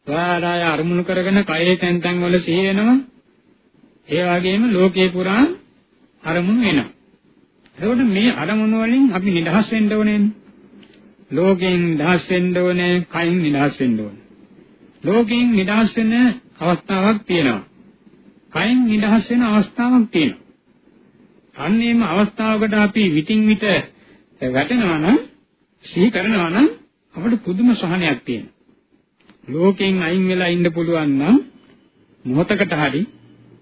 ධානාය අරමුණු කරගෙන කයේ තැන් තැන් වල සිහි වෙනවා. ඒ වගේම ලෝකේ පුරා අරමුණු වෙනවා. එතකොට මේ අරමුණු වලින් අපි නිදහස් වෙන්න ඕනේ. ලෝකයෙන් නිදහස් වෙන්න ඕනේ, කයින් නිදහස් වෙන්න ඕනේ. ලෝකයෙන් නිදහස් වෙන අවස්ථාවක් තියෙනවා. කයින් නිදහස් වෙන අවස්ථාවක් තියෙනවා. අන්නේම අවස්ථාවකට අපි විтин විට වැටෙනවා නම් සිහි කරනවා නම් අපට පුදුම සහනයක් තියෙනවා. ලෝකයෙන් අයින් වෙලා ඉන්න පුළුවන් නම් මොහොතකට හරි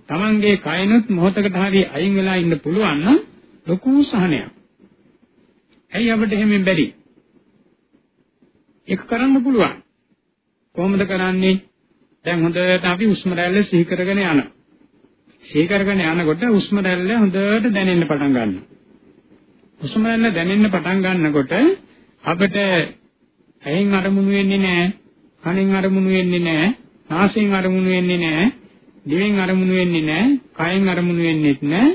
Tamange කයනොත් මොහොතකට හරි අයින් වෙලා ඉන්න පුළුවන් නම් ලොකු සහනයක්. ඇයි අපිට එහෙම බැරි? ඒක කරන්න පුළුවන්. කොහොමද කරන්නේ? දැන් හොඳට අපි උස්ම රැල්ල සිහි කරගෙන යනවා. සිහි කරගෙන යනකොට උස්ම රැල්ල හොඳට දැනෙන්න පටන් ගන්නවා. උස්ම රැල්ල දැනෙන්න පටන් ගන්නකොට අපිට ඇහෙන් අරමුණු වෙන්නේ නැහැ, කනෙන් අරමුණු වෙන්නේ නැහැ, නාසයෙන් අරමුණු වෙන්නේ නැහැ, දිවෙන් අරමුණු වෙන්නේ නැහැ, කයෙන් අරමුණු වෙන්නේත් නැහැ.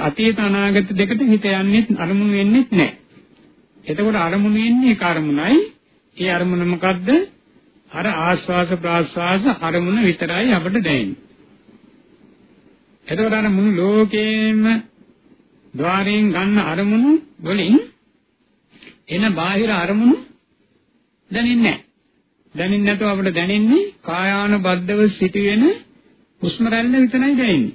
අතීත අනාගත දෙකට හිත යන්නේ අරමුණු වෙන්නේත් නැහැ. එතකොට අරමුණු වෙන්නේ ඒක අරමුණයි. ඒ අරමුණ මොකද්ද? අර ආස්වාස ප්‍රාස්වාස අරමුණ විතරයි අපිට දැනෙන්නේ. එතකොට අර මුළු ලෝකේම ద్వාරයෙන් ගන්න අරමුණු වලින් එන බාහිර අරමුණු දැනෙන්නේ නැහැ. දැනෙන්නේ නැතුව අපිට දැනෙන්නේ කායානුබද්ධව සිටින හුස්ම රැල්ල විතරයි දැනෙන්නේ.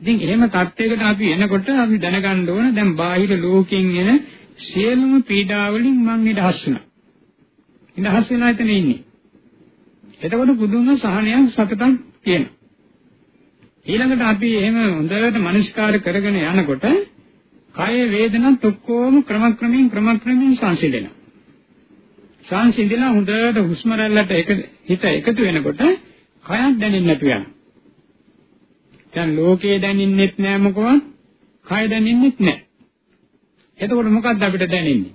ඉතින් එහෙම තත්යකට අපි එනකොට අපි දැනගන්න ඕන දැන් බාහිර ලෝකෙන් එන සියලුම පීඩා වලින් මම නිදහස් වෙනවා. නිදහස් වෙලා එතන ඉන්නේ. එතකොට පුදුම සහනයක් සතුටක් තියෙනවා. ඊළඟට අපි එහෙම හොඳට මනස්කාර කරගෙන යනකොට කය වේදනත් ඔක්කොම ක්‍රමක්‍රමයෙන් ක්‍රමක්‍රමයෙන් සංසිඳෙනවා. සංසිඳිලා හොඳට හුස්ම රැල්ලට එක හිත එකතු වෙනකොට කයක් දැනෙන්නේ නැතු වෙනවා. දැන් ලෝකේ දැනෙන්නෙත් නෑ මොකවත්, කය දැනෙන්නෙත් නෑ. එතකොට මොකක්ද අපිට දැනෙන්නේ?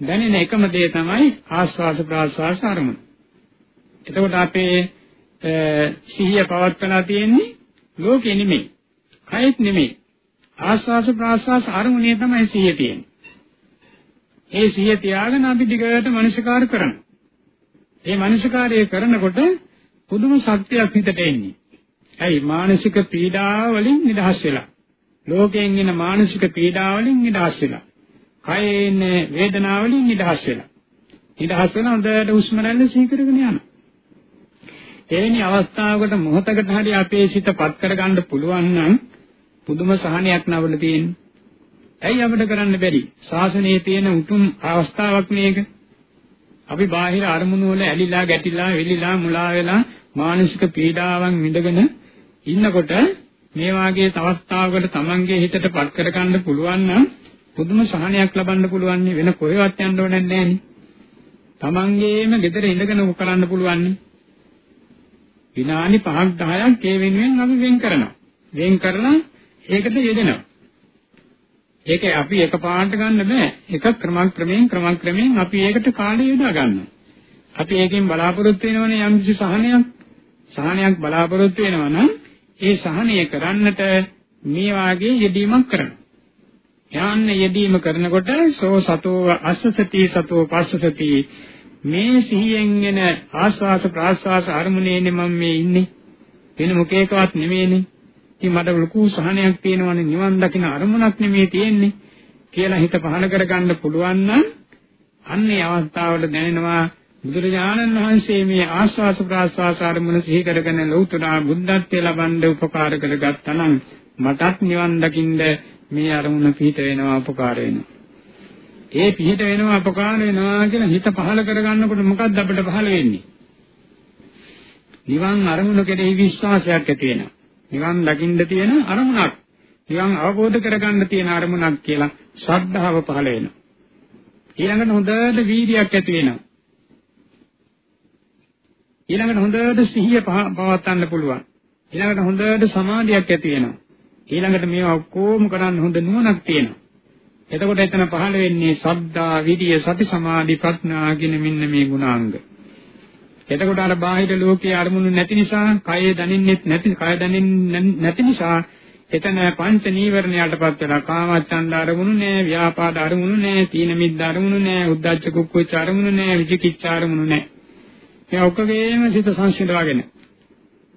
දැනෙන එකම දේ තමයි ආස්වාස ප්‍රාස්වාස අරමුණ. එතකොට අපේ සිහිය පවත්වලා තියෙන්නේ ලෝකෙ නෙමෙයි. කයෙත් නෙමෙයි. ආස්වාස ප්‍රාස්වාස අරමුණේ තමයි සිහිය තියෙන්නේ. ඒ සිහිය තියාගෙන අපි දිගට මනසිකාර කරනවා. ඒ මනසිකාරය කරනකොට පුදුම ශක්තියක් හිතට එන්නේ. ඇයි මානසික පීඩා වලින් නිදහස් වෙලා. ලෝකයෙන් එන මානසික පීඩා වලින් නිදහස් වෙලා. කයේ එන වේදනාව වලින් නිදහස් වෙලා. නිදහස් වෙන හොඳට හුස්ම රැල්ල සිහි කරගෙන යනවා. එවැනි අවස්ථාවකට මොහොතකට හරි අපේ සිතපත් කරගන්න පුළුවන් නම් පුදුම සහනයක් නවල තියෙන්නේ. ඇයි අපිට කරන්න බැරි? ශාසනයේ තියෙන උතුම් අවස්ථාවක් මේක. අපි බාහිර අරමුණු වල ඇලිලා ගැටිලා වෙලිලා මුලා වෙලා මානසික පීඩාවන් විඳගෙන ඉන්නකොට මේ වාගේ තවස්තාවකට Tamange හිතට පත් කරගන්න පුළුවන් නම් පුදුම සහනයක් ලබන්න පුළුවන් වෙන කොහෙවත් යන්න ඕනේ නැහැ තමන්ගේම ගෙදර ඉඳගෙන උ කරන්න පුළුවන් විනාඩි 5ක් 10ක් ඒ වෙනුවෙන් අපි වෙන් කරනවා. වෙන් කරලා ඒකට යෙදෙනවා. ඒක අපි එකපාරට ගන්න බෑ. එක ක්‍රමක්‍රමයෙන් ක්‍රමක්‍රමයෙන් අපි ඒකට කාලය යොදා ගන්නවා අපි ඒකෙන් බලාපොරොත්තු වෙනවනේ යම්කිසි සහනයක්. සහනයක් බලාපොරොත්තු වෙනවා නම් ඒ සහනය කරන්නට මේ වාගේ යෙදීමක් කරනවා. ඥාන යෙදීම කරනකොට සෝ සතෝ අස්සසති සතෝ පස්සසති. මේ සිහියෙන් එන ආස්වාස ප්‍රාස්වාස අරමුණේනේ මම මේ ඉන්නේ. වෙන මොකේකවත් නෙමෙයිනේ. ඉතින් මට ලොකු සහනයක් තියෙනවනේ නිවන් දකින අරමුණක් නෙමෙයි තියෙන්නේ කියලා හිත පහල කරගන්න පුළුවන් නම් අන්නේ අවස්ථාවට දැනෙනවා බුදුරජාණන් වහන්සේ මේ ආස්වාස ප්‍රාස්වාස අරමුණ සිහි කරගෙන ලෞතර බුද්ධත්වයේ ලබන්න උපකාර කරගත්තා නම් මටත් නිවන් දකින්න මේ අරමුණ පිහිට වෙනවා උපකාර වෙනවා. ඒ පිහිට වෙනවා උපකාර වෙනවා කියලා හිත පහල කරගන්නකොට මොකද්ද අපිට පහල වෙන්නේ? නිවන් අරමුණ කෙරෙහි විශ්වාසයක් ඇති වෙනවා. නිවන් දකින්න තියෙන අරමුණක්. නිවන් අවබෝධ කරගන්න තියෙන අරමුණක් කියලා ශ්‍රද්ධාව පහල වෙනවා. ඊළඟට හොඳට වීර්යයක් ඇති වෙනවා. ඊළඟට හොඳට සිහිය පවත්වන්න පුළුවන්. ඊළඟට හොඳට සමාධියක් ඇති වෙනවා. ඊළඟට මේවා ඔක්කොම කරන්න හොඳ නුවණක් තියෙනවා. එතකොට එතන පහළ වෙන්නේ සද්ධා, විරිය, සති, සමාධි, ප්‍රඥා කියන මෙන්න මේ ගුණාංග. එතකොට අර බාහිර ලෝකයේ අරමුණු නැති නිසා, කය දැනෙන්නේ නැති, කය දැනෙන්නේ නැති නිසා එතන පංච නීවරණයටපත් වෙලා කාමච්ඡන්ද අරමුණු නෑ, ව්‍යාපාද අරමුණු නෑ, තීන මිද්ද අරමුණු නෑ, උද්ධච්ච කුක්කුච්ච අරමුණු නෑ, විචිකිච්ඡ අරමුණු නෑ. මේ ඔක්කොගේම සිත සංසිඳවාගෙන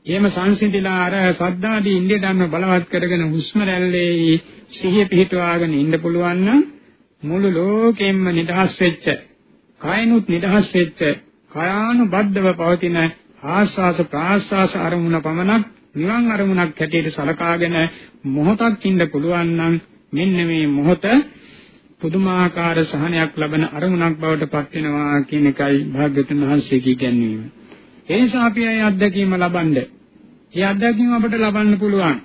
එහෙම සංසිඳිලා අර සද්දාදී ඉන්දිය ධර්ම බලවත් කරගෙන හුස්ම රැල්ලේ සිහිය පිහිටවාගෙන ඉන්න පුළුවන් නම් මුළු ලෝකෙම්ම නිදහස් වෙච්ච, කායනුත් නිදහස් වෙච්ච, කායානුබද්ධව පවතින ආස්වාස ප්‍රාස්වාස අරමුණ පමණක් නිවන් අරමුණක් හැටියට සලකාගෙන මොහොතක් ඉන්න පුළුවන් නම් මෙන්න මේ මොහොත පුදුමාකාර සහනයක් ලබන අරමුණක් බවට පත් වෙනවා කියන එකයි භාග්‍යතුන් වහන්සේ කියන්නේ. ඒ නිසා අපි ඒ අත්දැකීම ලබන්නේ ඒ අත්දැකීම අපිට ලබන්න පුළුවන්.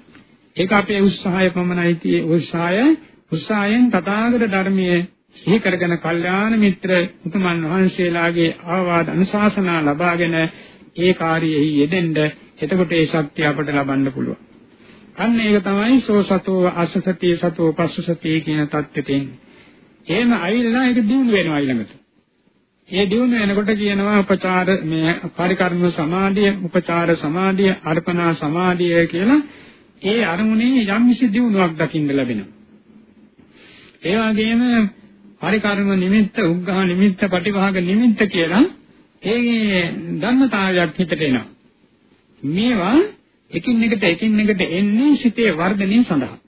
ඒක අපේ උත්සාහය පමණයි tie උත්සාහය උත්සාහයෙන් තථාගත ධර්මයේ සිහි කරගෙන කල්යාණ මිත්‍ර උතුමන් වහන්සේලාගේ ආවාද අනුශාසනා ලබාගෙන ඒ කාර්යයෙහි යෙදෙන්න එතකොට ඒ ශක්තිය අපට ලබන්න පුළුවන්. අන්න ඒක තමයි සෝ සතෝ අසසති සතෝ පස්සසති කියන தත්ත්වෙට එහෙම ඇවිල්ලා ඒක දිනු වෙනවා ඊළඟට. ඒ දියුණු වෙනකොට කියනවා උපචාර මේ පරිකර්ම සමාධිය, උපචාර සමාධිය, අර්පණා සමාධිය කියලා ඒ අරමුණේ යම් කිසි දියුණුවක් දකින්න ලැබෙනවා. ඒ වගේම පරිකර්ම නිමිත්ත, උග්ඝහ නිමිත්ත, පටිභාග නිමිත්ත කියලා ඒ ධර්මතාවයක් හිතට එනවා. මේවා එකින් එකට එකින් එකට එන්නේ සිතේ වර්ධනය සඳහා.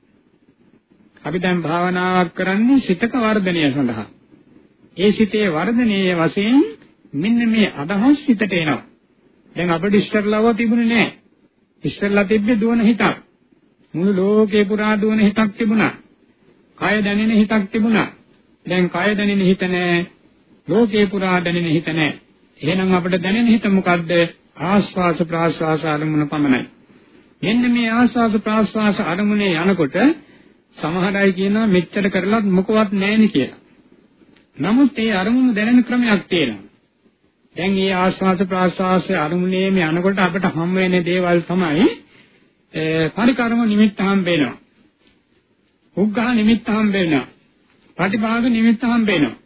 අපි දැන් භාවනාවක් කරන්නේ සිතක වර්ධනය සඳහා. ඒ සිතේ වර්ධනයේ වශයෙන් මෙන්න මේ අදහස් හිතට එනවා. දැන් අපිට ඉස්සරලව තිබුණේ නැහැ. ඉස්සරලා තිබ්බේ දුවන හිතක්. මුළු ලෝකේ පුරා දුවන හිතක් තිබුණා. කය දැනෙන හිතක් තිබුණා. දැන් කය දැනෙන හිත නැහැ. ලෝකේ පුරා දැනෙන හිත නැහැ. එහෙනම් අපිට දැනෙන හිත මොකද්ද? ආස්වාස ප්‍රාස්වාස අරමුණ පමණයි. මෙන්න මේ ආස්වාස ප්‍රාස්වාස අරමුණේ යනකොට සමහර අය කියනවා මෙච්චර කරලත් මොකවත් නැහෙනි කියලා. නමුත් ඒ අරමුණු දැනෙන ක්‍රමයක් තියෙනවා. දැන් මේ ආස්වාද ප්‍රාස්වාසයේ අරමුණේම යනකොට අපිට හම් වෙන දේවල් තමයි පරිකර්ම නිමිත්ත හම්බ වෙනවා. උග්ඝහ නිමිත්ත හම්බ වෙනවා. ප්‍රතිභාග නිමිත්ත හම්බ වෙනවා.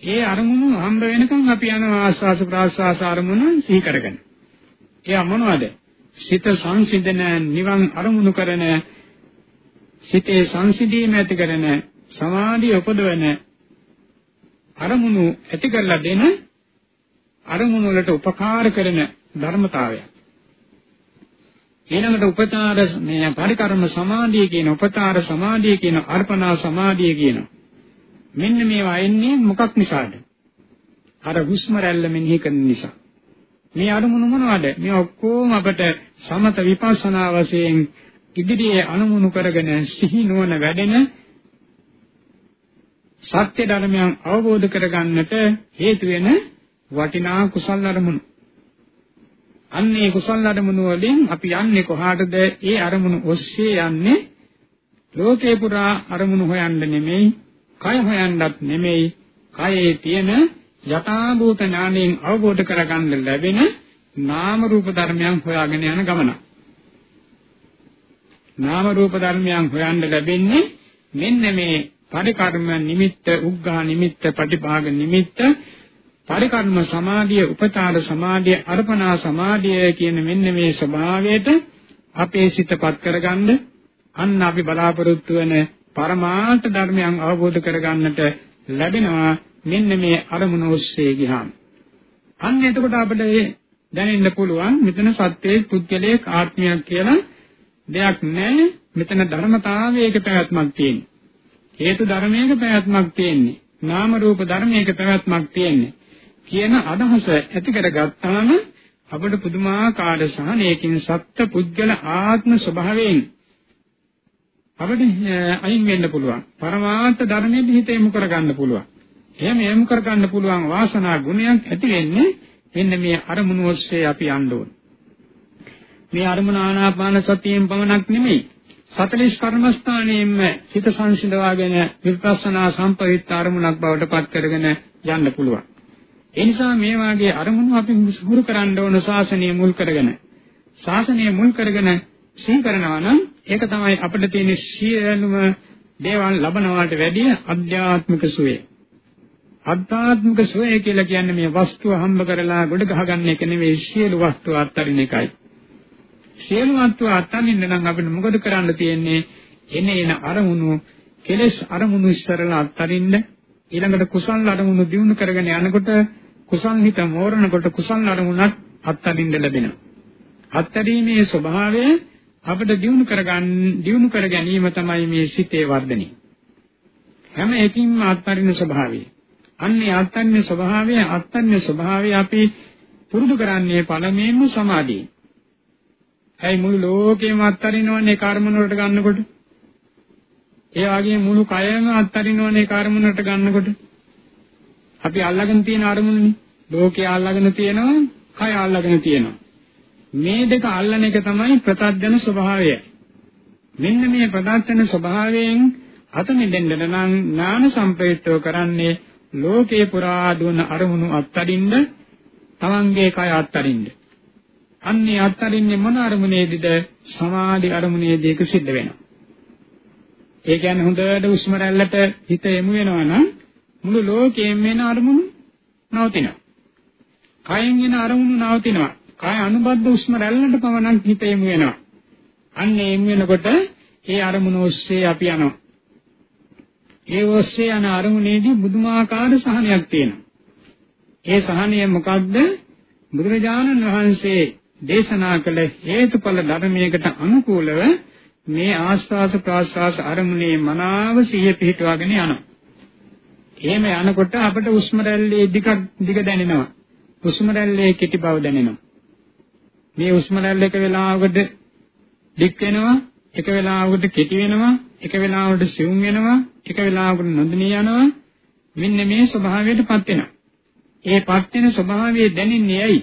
ඒ අරමුණු හම්බ වෙනකන් අපි යන ආස්වාස ප්‍රාස්වාස අරමුණ සිහි කරගෙන. එයා මොනවද? සිත සංසිඳන නිවන් අරමුණු කරන සිතේ සංසිඳීම ඇති කරන සමාධිය උපදවන අරමුණු ඇති කරලා දෙන අරමුණු වලට උපකාර කරන ධර්මතාවය. ඊළඟට උපචාර මේ පරිකර්ම සමාධිය කියන උපචාර සමාධිය කියන අර්පණා සමාධිය කියන මෙන්න මේවා එන්නේ මොකක් නිසාද? අර හුස්ම රැල්ල මෙනෙහි කරන නිසා. මේ අරමුණු මොනවද? මේ ඔක්කොම අපට සමත විපස්සනා වශයෙන් ඉදිරියේ අනුමුණු කරගෙන සිහි නුවණ වැඩෙන සත්‍ය ධර්මයන් අවබෝධ කරගන්නට හේතු වෙන වටිනා කුසල් අරමුණු. අන්නේ කුසල් අරමුණු වලින් අපි යන්නේ කොහාටද? ඒ අරමුණු ඔස්සේ යන්නේ ලෝකේ පුරා අරමුණු හොයන්න නෙමෙයි, කය හොයන්නත් නෙමෙයි, කයේ තියෙන යථාභූත ඥාණයෙන් අවබෝධ කරගන්න ලැබෙන නාම රූප ධර්මයන් හොයාගෙන යන ගමන. නාම රූප ධර්මයන් හොයන්න ලැබෙන්නේ මෙන්න මේ පරිකර්ම නිමිත්ත, උග්ඝා නිමිත්ත, පටිභාග නිමිත්ත, පරිකර්ම සමාධිය, උපචාර සමාධිය, අර්පණා සමාධිය කියන මෙන්න මේ ස්වභාවයට අපේ සිතපත් කරගන්න අන්න අපි බලාපොරොත්තු වෙන පරමාර්ථ ධර්මයන් අවබෝධ කරගන්නට ලැබෙනවා මෙන්න මේ අරමුණ ඔස්සේ ගියාම. අන්න එතකොට අපිට දැනෙන්න පුළුවන් මෙතන සත්‍යයේ පුද්ගලයේ ආත්මයක් කියලා දෙයක් නැහැ. මෙතන ධර්මතාවයක පැවැත්මක් තියෙනවා. හේතු ධර්මයක පැවැත්මක් තියෙන්නේ. නාම රූප ධර්මයක පැවැත්මක් තියෙන්නේ. කියන අදහස ඇති කරගත්තාම අපට පුදුමාකාර සහනයකින් සත්‍ය පුද්ගල ආත්ම ස්වභාවයෙන් අපිට අයින් වෙන්න පුළුවන්. පරමාර්ථ ධර්මයේ හිත යොමු කරගන්න පුළුවන්. එහෙම යොමු කරගන්න පුළුවන් වාසනා ගුණයක් ඇති වෙන්නේ මෙන්න මේ අරමුණු ඔස්සේ අපි යන්න ඕන. මේ අරමුණ ආනාපාන සතියෙන් පමණක් නෙමෙයි 40 කර්මස්ථානයෙන්ම සිත සංසිඳවාගෙන විපස්සනා සම්පවිත්ත අරමුණක් බවට පත් කරගෙන යන්න පුළුවන්. ඒ නිසා මේ වාගේ අරමුණු අපි හුරු කරන්න ඕන ශාසනය මුල් කරගෙන. ශාසනය මුල් කරගෙන සිහි කරනවා නම් ඒක තමයි අපිට තියෙන සියලුම දේවල් ලබනවාට වැඩිය අධ්‍යාත්මික සුවය. අධ්‍යාත්මික සුවය කියලා කියන්නේ මේ වස්තුව හම්බ කරලා ගොඩ ගහගන්න එක නෙවෙයි සියලු වස්තු අත්තරින් එකයි. සියලු වස්තු අත්තරින් නම් අපිට මොකද කරන්න තියෙන්නේ? එනේ එන අරමුණු කෙලස් අරමුණු ඉස්සරලා අත්තරින්න ඊළඟට කුසල් අරමුණු දිනු කරගෙන යනකොට කුසල් හිත මෝරනකොට කුසල් අරමුණක් අත්අඩින්න ලැබෙනවා. අත්අඩීමේ ස්වභාවය අපිට දිනු කරගන්න දිනු කර ගැනීම තමයි මේ සිතේ වර්ධනය. හැම එකකින්ම අත්අඩින ස්වභාවය. අන්නේ අත්අඩින ස්වභාවය අත්අඩින ස්වභාවය අපි පුරුදු කරන්නේ පළමුවෙන්ම සමාධිය. ඇයි මුළු ලෝකෙම අත්අඩිනවන්නේ කර්මන වලට ගන්නකොට? ඒ වගේ මුළු කයම අත්අඩිනවන්නේ කර්මන වලට ගන්නකොට? අපි අල්ලගෙන තියෙන අරමුණනේ. ලෝකේ අල්ලගෙන තියෙනවා, කය අල්ලගෙන තියෙනවා. මේ දෙක අල්ලන එක තමයි ප්‍රත්‍යඥ ස්වභාවය. මෙන්න මේ ප්‍රත්‍යඥ ස්වභාවයෙන් අත මිදෙන්න නම් ඥාන සම්ප්‍රයුක්තව කරන්නේ ලෝකේ පුරා දුවන අරමුණු අත්අඩින්න, තමන්ගේ කය අත්අඩින්න. අන්නේ අත්අඩින්නේ මොන අරමුණේදීද? සමාධි අරමුණේදී ඒක සිද්ධ වෙනවා. ඒ කියන්නේ හොඳට උස්ම රැල්ලට හිත යොමු වෙනවා නම් මුළු ලෝකයෙන් වෙන අරමුණු නවතිනවා. කයෙන් එන අරමුණු නවතිනවා. කය අනුබද්ධ උස්ම රැල්ලට පමණක් හිත යොමු වෙනවා. අන්න එම් වෙනකොට ඒ අරමුණ ඔස්සේ අපි යනවා. ඒ ඔස්සේ යන අරමුණේදී බුදුමාකාර සහනයක් තියෙනවා. ඒ සහනය මොකක්ද? බුදුරජාණන් වහන්සේ දේශනා කළ හේතුඵල ධර්මයකට අනුකූලව මේ ආස්වාස ප්‍රාස්වාස අරමුණේ මනාව සිහිය පිහිටුවාගෙන යනවා. එහෙම යනකොට අපිට උස්ම රැල්ලේ දිග දිග දැනෙනවා. උස්ම රැල්ලේ කෙටි බව දැනෙනවා. මේ උස්ම රැල්ල එක වෙලාවකට දික් වෙනවා, එක වෙලාවකට කෙටි වෙනවා, එක වෙලාවකට සිවුම් වෙනවා, එක වෙලාවකට නොදෙනී යනවා. මෙන්න මේ ස්වභාවයටපත් වෙනවා. ඒ පත් වෙන ස්වභාවය දැනෙන්නේ ඇයි?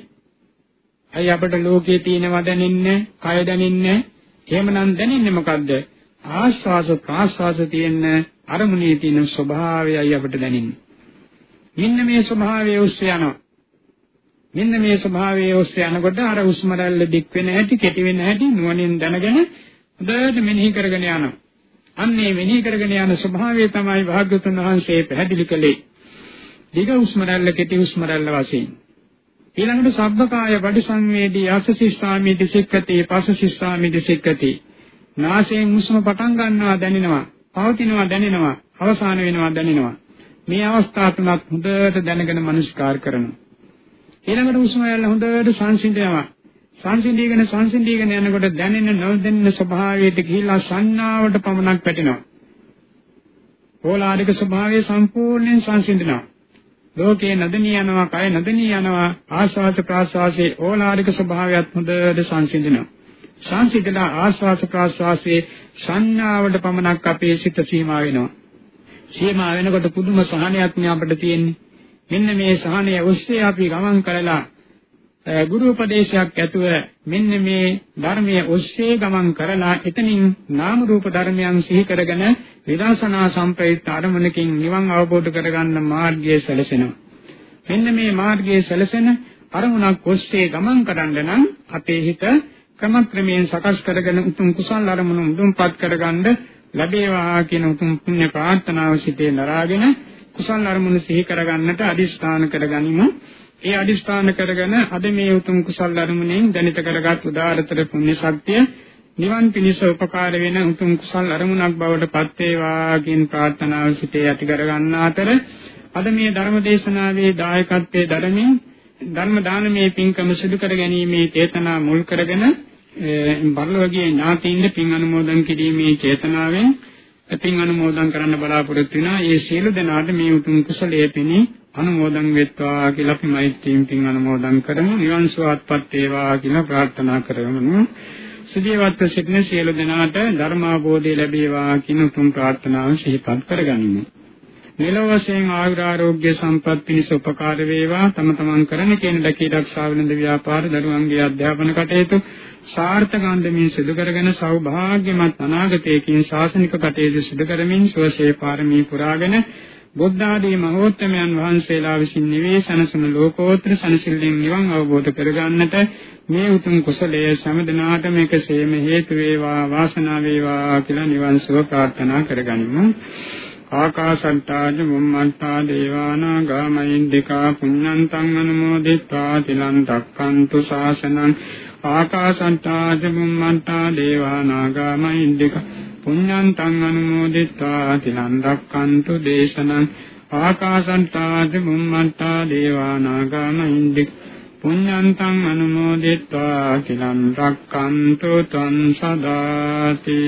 අයි අපිට ලෝකේ තියෙනවා දැනෙන්නේ, කය දැනෙන්නේ. එහෙමනම් දැනෙන්නේ මොකද්ද? ආස්වාස ප්‍රාස්වාස තියෙන අරමුණේ තියෙන ස්වභාවයයි අපිට දැනෙන්නේ. මෙන්න මේ ස්වභාවය ඔස්සේ යනවා. මෙන්න මේ ස්වභාවයේ ඔස්සේ යනකොට අර උස්ම රැල්ල දික් වෙන හැටි, කෙටි වෙන හැටි නුවණින් දැනගෙන හොඳට මෙනෙහි කරගෙන යනවා. අන්නේ මෙනෙහි කරගෙන යන ස්වභාවය තමයි භාග්‍යතුන් වහන්සේ පැහැදිලි කළේ. දිග උස්ම රැල්ල, කෙටි උස්ම රැල්ල වශයෙන්. ඊළඟට සබ්බකාය පරිසංවේදී අසසිස්සාමි දිසික්කති, පසසිස්සාමි දිසික්කති. නාසයෙන් උස්ම පටන් ගන්නවා දැනෙනවා, පවතිනවා දැනෙනවා, අවසාන වෙනවා දැනෙනවා. මේ අවස්ථා තුනක් හොඳට දැනගෙන මනස්කාර කරනවා. ඊළඟට හුස්ම යන හොඳට සංසිඳනවා. සංසිඳීගෙන සංසිඳීගෙන යනකොට දැනෙන නොදැනෙන ස්වභාවයට ගිහිලා සංනාවට පමණක් පැටෙනවා. ඕලාරික ස්වභාවය සම්පූර්ණයෙන් සංසිඳනවා. ලෝකේ නදනී යනවා, කය නදනී යනවා, ආස්වාස ප්‍රාස්වාසයේ ඕලාරික ස්වභාවයත් හොඳට සංසිඳනවා. සංසිඳලා ආස්වාස ප්‍රාස්වාසයේ සංනාවට පමණක් අපේ සිත සීමා වෙනවා. සීමා වෙනකොට පුදුම සහනයක් නේ අපිට තියෙන්නේ. මෙන්න මේ සහනය ඔස්සේ අපි ගමන් කරලා ගුරු උපදේශයක් ඇතුව මෙන්න මේ ධර්මයේ ඔස්සේ ගමන් කරලා එතනින් නාම රූප ධර්මයන් සිහි කරගෙන විදර්ශනා සම්ප්‍රයුක්ත අරමුණකින් නිවන් අවබෝධ කරගන්න මාර්ගය සැලසෙනවා. මෙන්න මේ මාර්ගයේ සැලසෙන අරමුණක් ඔස්සේ ගමන් කරන්න නම් අපේ හිත ක්‍රමක්‍රමයෙන් සකස් කරගෙන උතුම් කුසල් අරමුණු මුදුන්පත් කරගන්න ලැබේවා කියන උතුම් පුණ්‍ය ප්‍රාර්ථනාව සිටේ නරාගෙන කුසල් අරමුණු සිහි කරගන්නට අදිස්ථාන කරගනිමු. ඒ අදිස්ථාන කරගෙන අද මේ උතුම් කුසල් අරමුණෙන් දැනිත කරගත් උදාාරතර පුණ්‍ය ශක්තිය නිවන් පිණිස උපකාර වෙන උතුම් කුසල් අරමුණක් බවට පත් වේවා කියන ප්‍රාර්ථනාව සිටේ ඇති කරගන්න අතර අද මේ ධර්ම දේශනාවේ දායකත්වයේ ධර්මයෙන් ධර්ම දානමේ පින්කම සිදු කර ගැනීමේ චේතනා මුල් කරගෙන බරලෝකයේ ඥාතීන්ද පින් අනුමෝදන් කිරීමේ චේතනාවෙන් පින් අනුමෝදන් කරන්න බලාපොරොත්තු වෙනවා. ඒ සියලු දෙනාට මේ උතුම් කුසලයේ පිණි අනුමෝදන් වෙත්වා කියලා අපි මෛත්‍රියෙන් පින් අනුමෝදන් කරමු. නිවන් සුවපත් වේවා කියලා ප්‍රාර්ථනා කරමු. සුදීවත්ව සිටින සියලු දෙනාට ධර්මාභෝධය ලැබේවා කියන උතුම් ප්‍රාර්ථනාව සිහිපත් කරගනිමු. මෙලොව වශයෙන් ආයුරාෝග්‍ය සම්පත් පිණිස උපකාර වේවා තම තමන් කරන කියන දකී ආරක්ෂා වෙනද ව්‍යාපාර දරුවන්ගේ අධ්‍යාපන කටයුතු සාර්ථකවන්දමින් සිදු කරගෙන සෞභාග්‍යමත් අනාගතයකින් ශාසනික කටයුතු සිදු කරමින් සෝසේ පාරමී පුරාගෙන බුද්ධ ආදී මහෝත්තමයන් වහන්සේලා විසින් නිවේසනසන ලෝකෝත්තර සනසිල්ලෙන් නිවන් අවබෝධ කරගන්නට මේ උතුම් කුසලයේ සමදනාටම එකසේම හේතු වේවා වාසනාව වේවා කියලා නිවන් සුව ප්‍රාර්ථනා කරගනිමු. ආකාශට්ටාජ බුම්මට්ටා දේවානාගා මහින්దికා පුඤ්ඤන්තං අනුමෝදිත්වා. තිලං දක්ඛන්තු ශාසනං ආකාසන්තා චුම්මන්තා දේවා නාග මහින්දික පුඤ්ඤන්තං අනුමෝදිත්වා. තිලං රක්칸තු දේශනං. ආකාසන්තා චුම්මන්තා දේවා නාග මහින්දික පුඤ්ඤන්තං අනුමෝදිත්වා. තිලං රක්칸තු තං සදාති.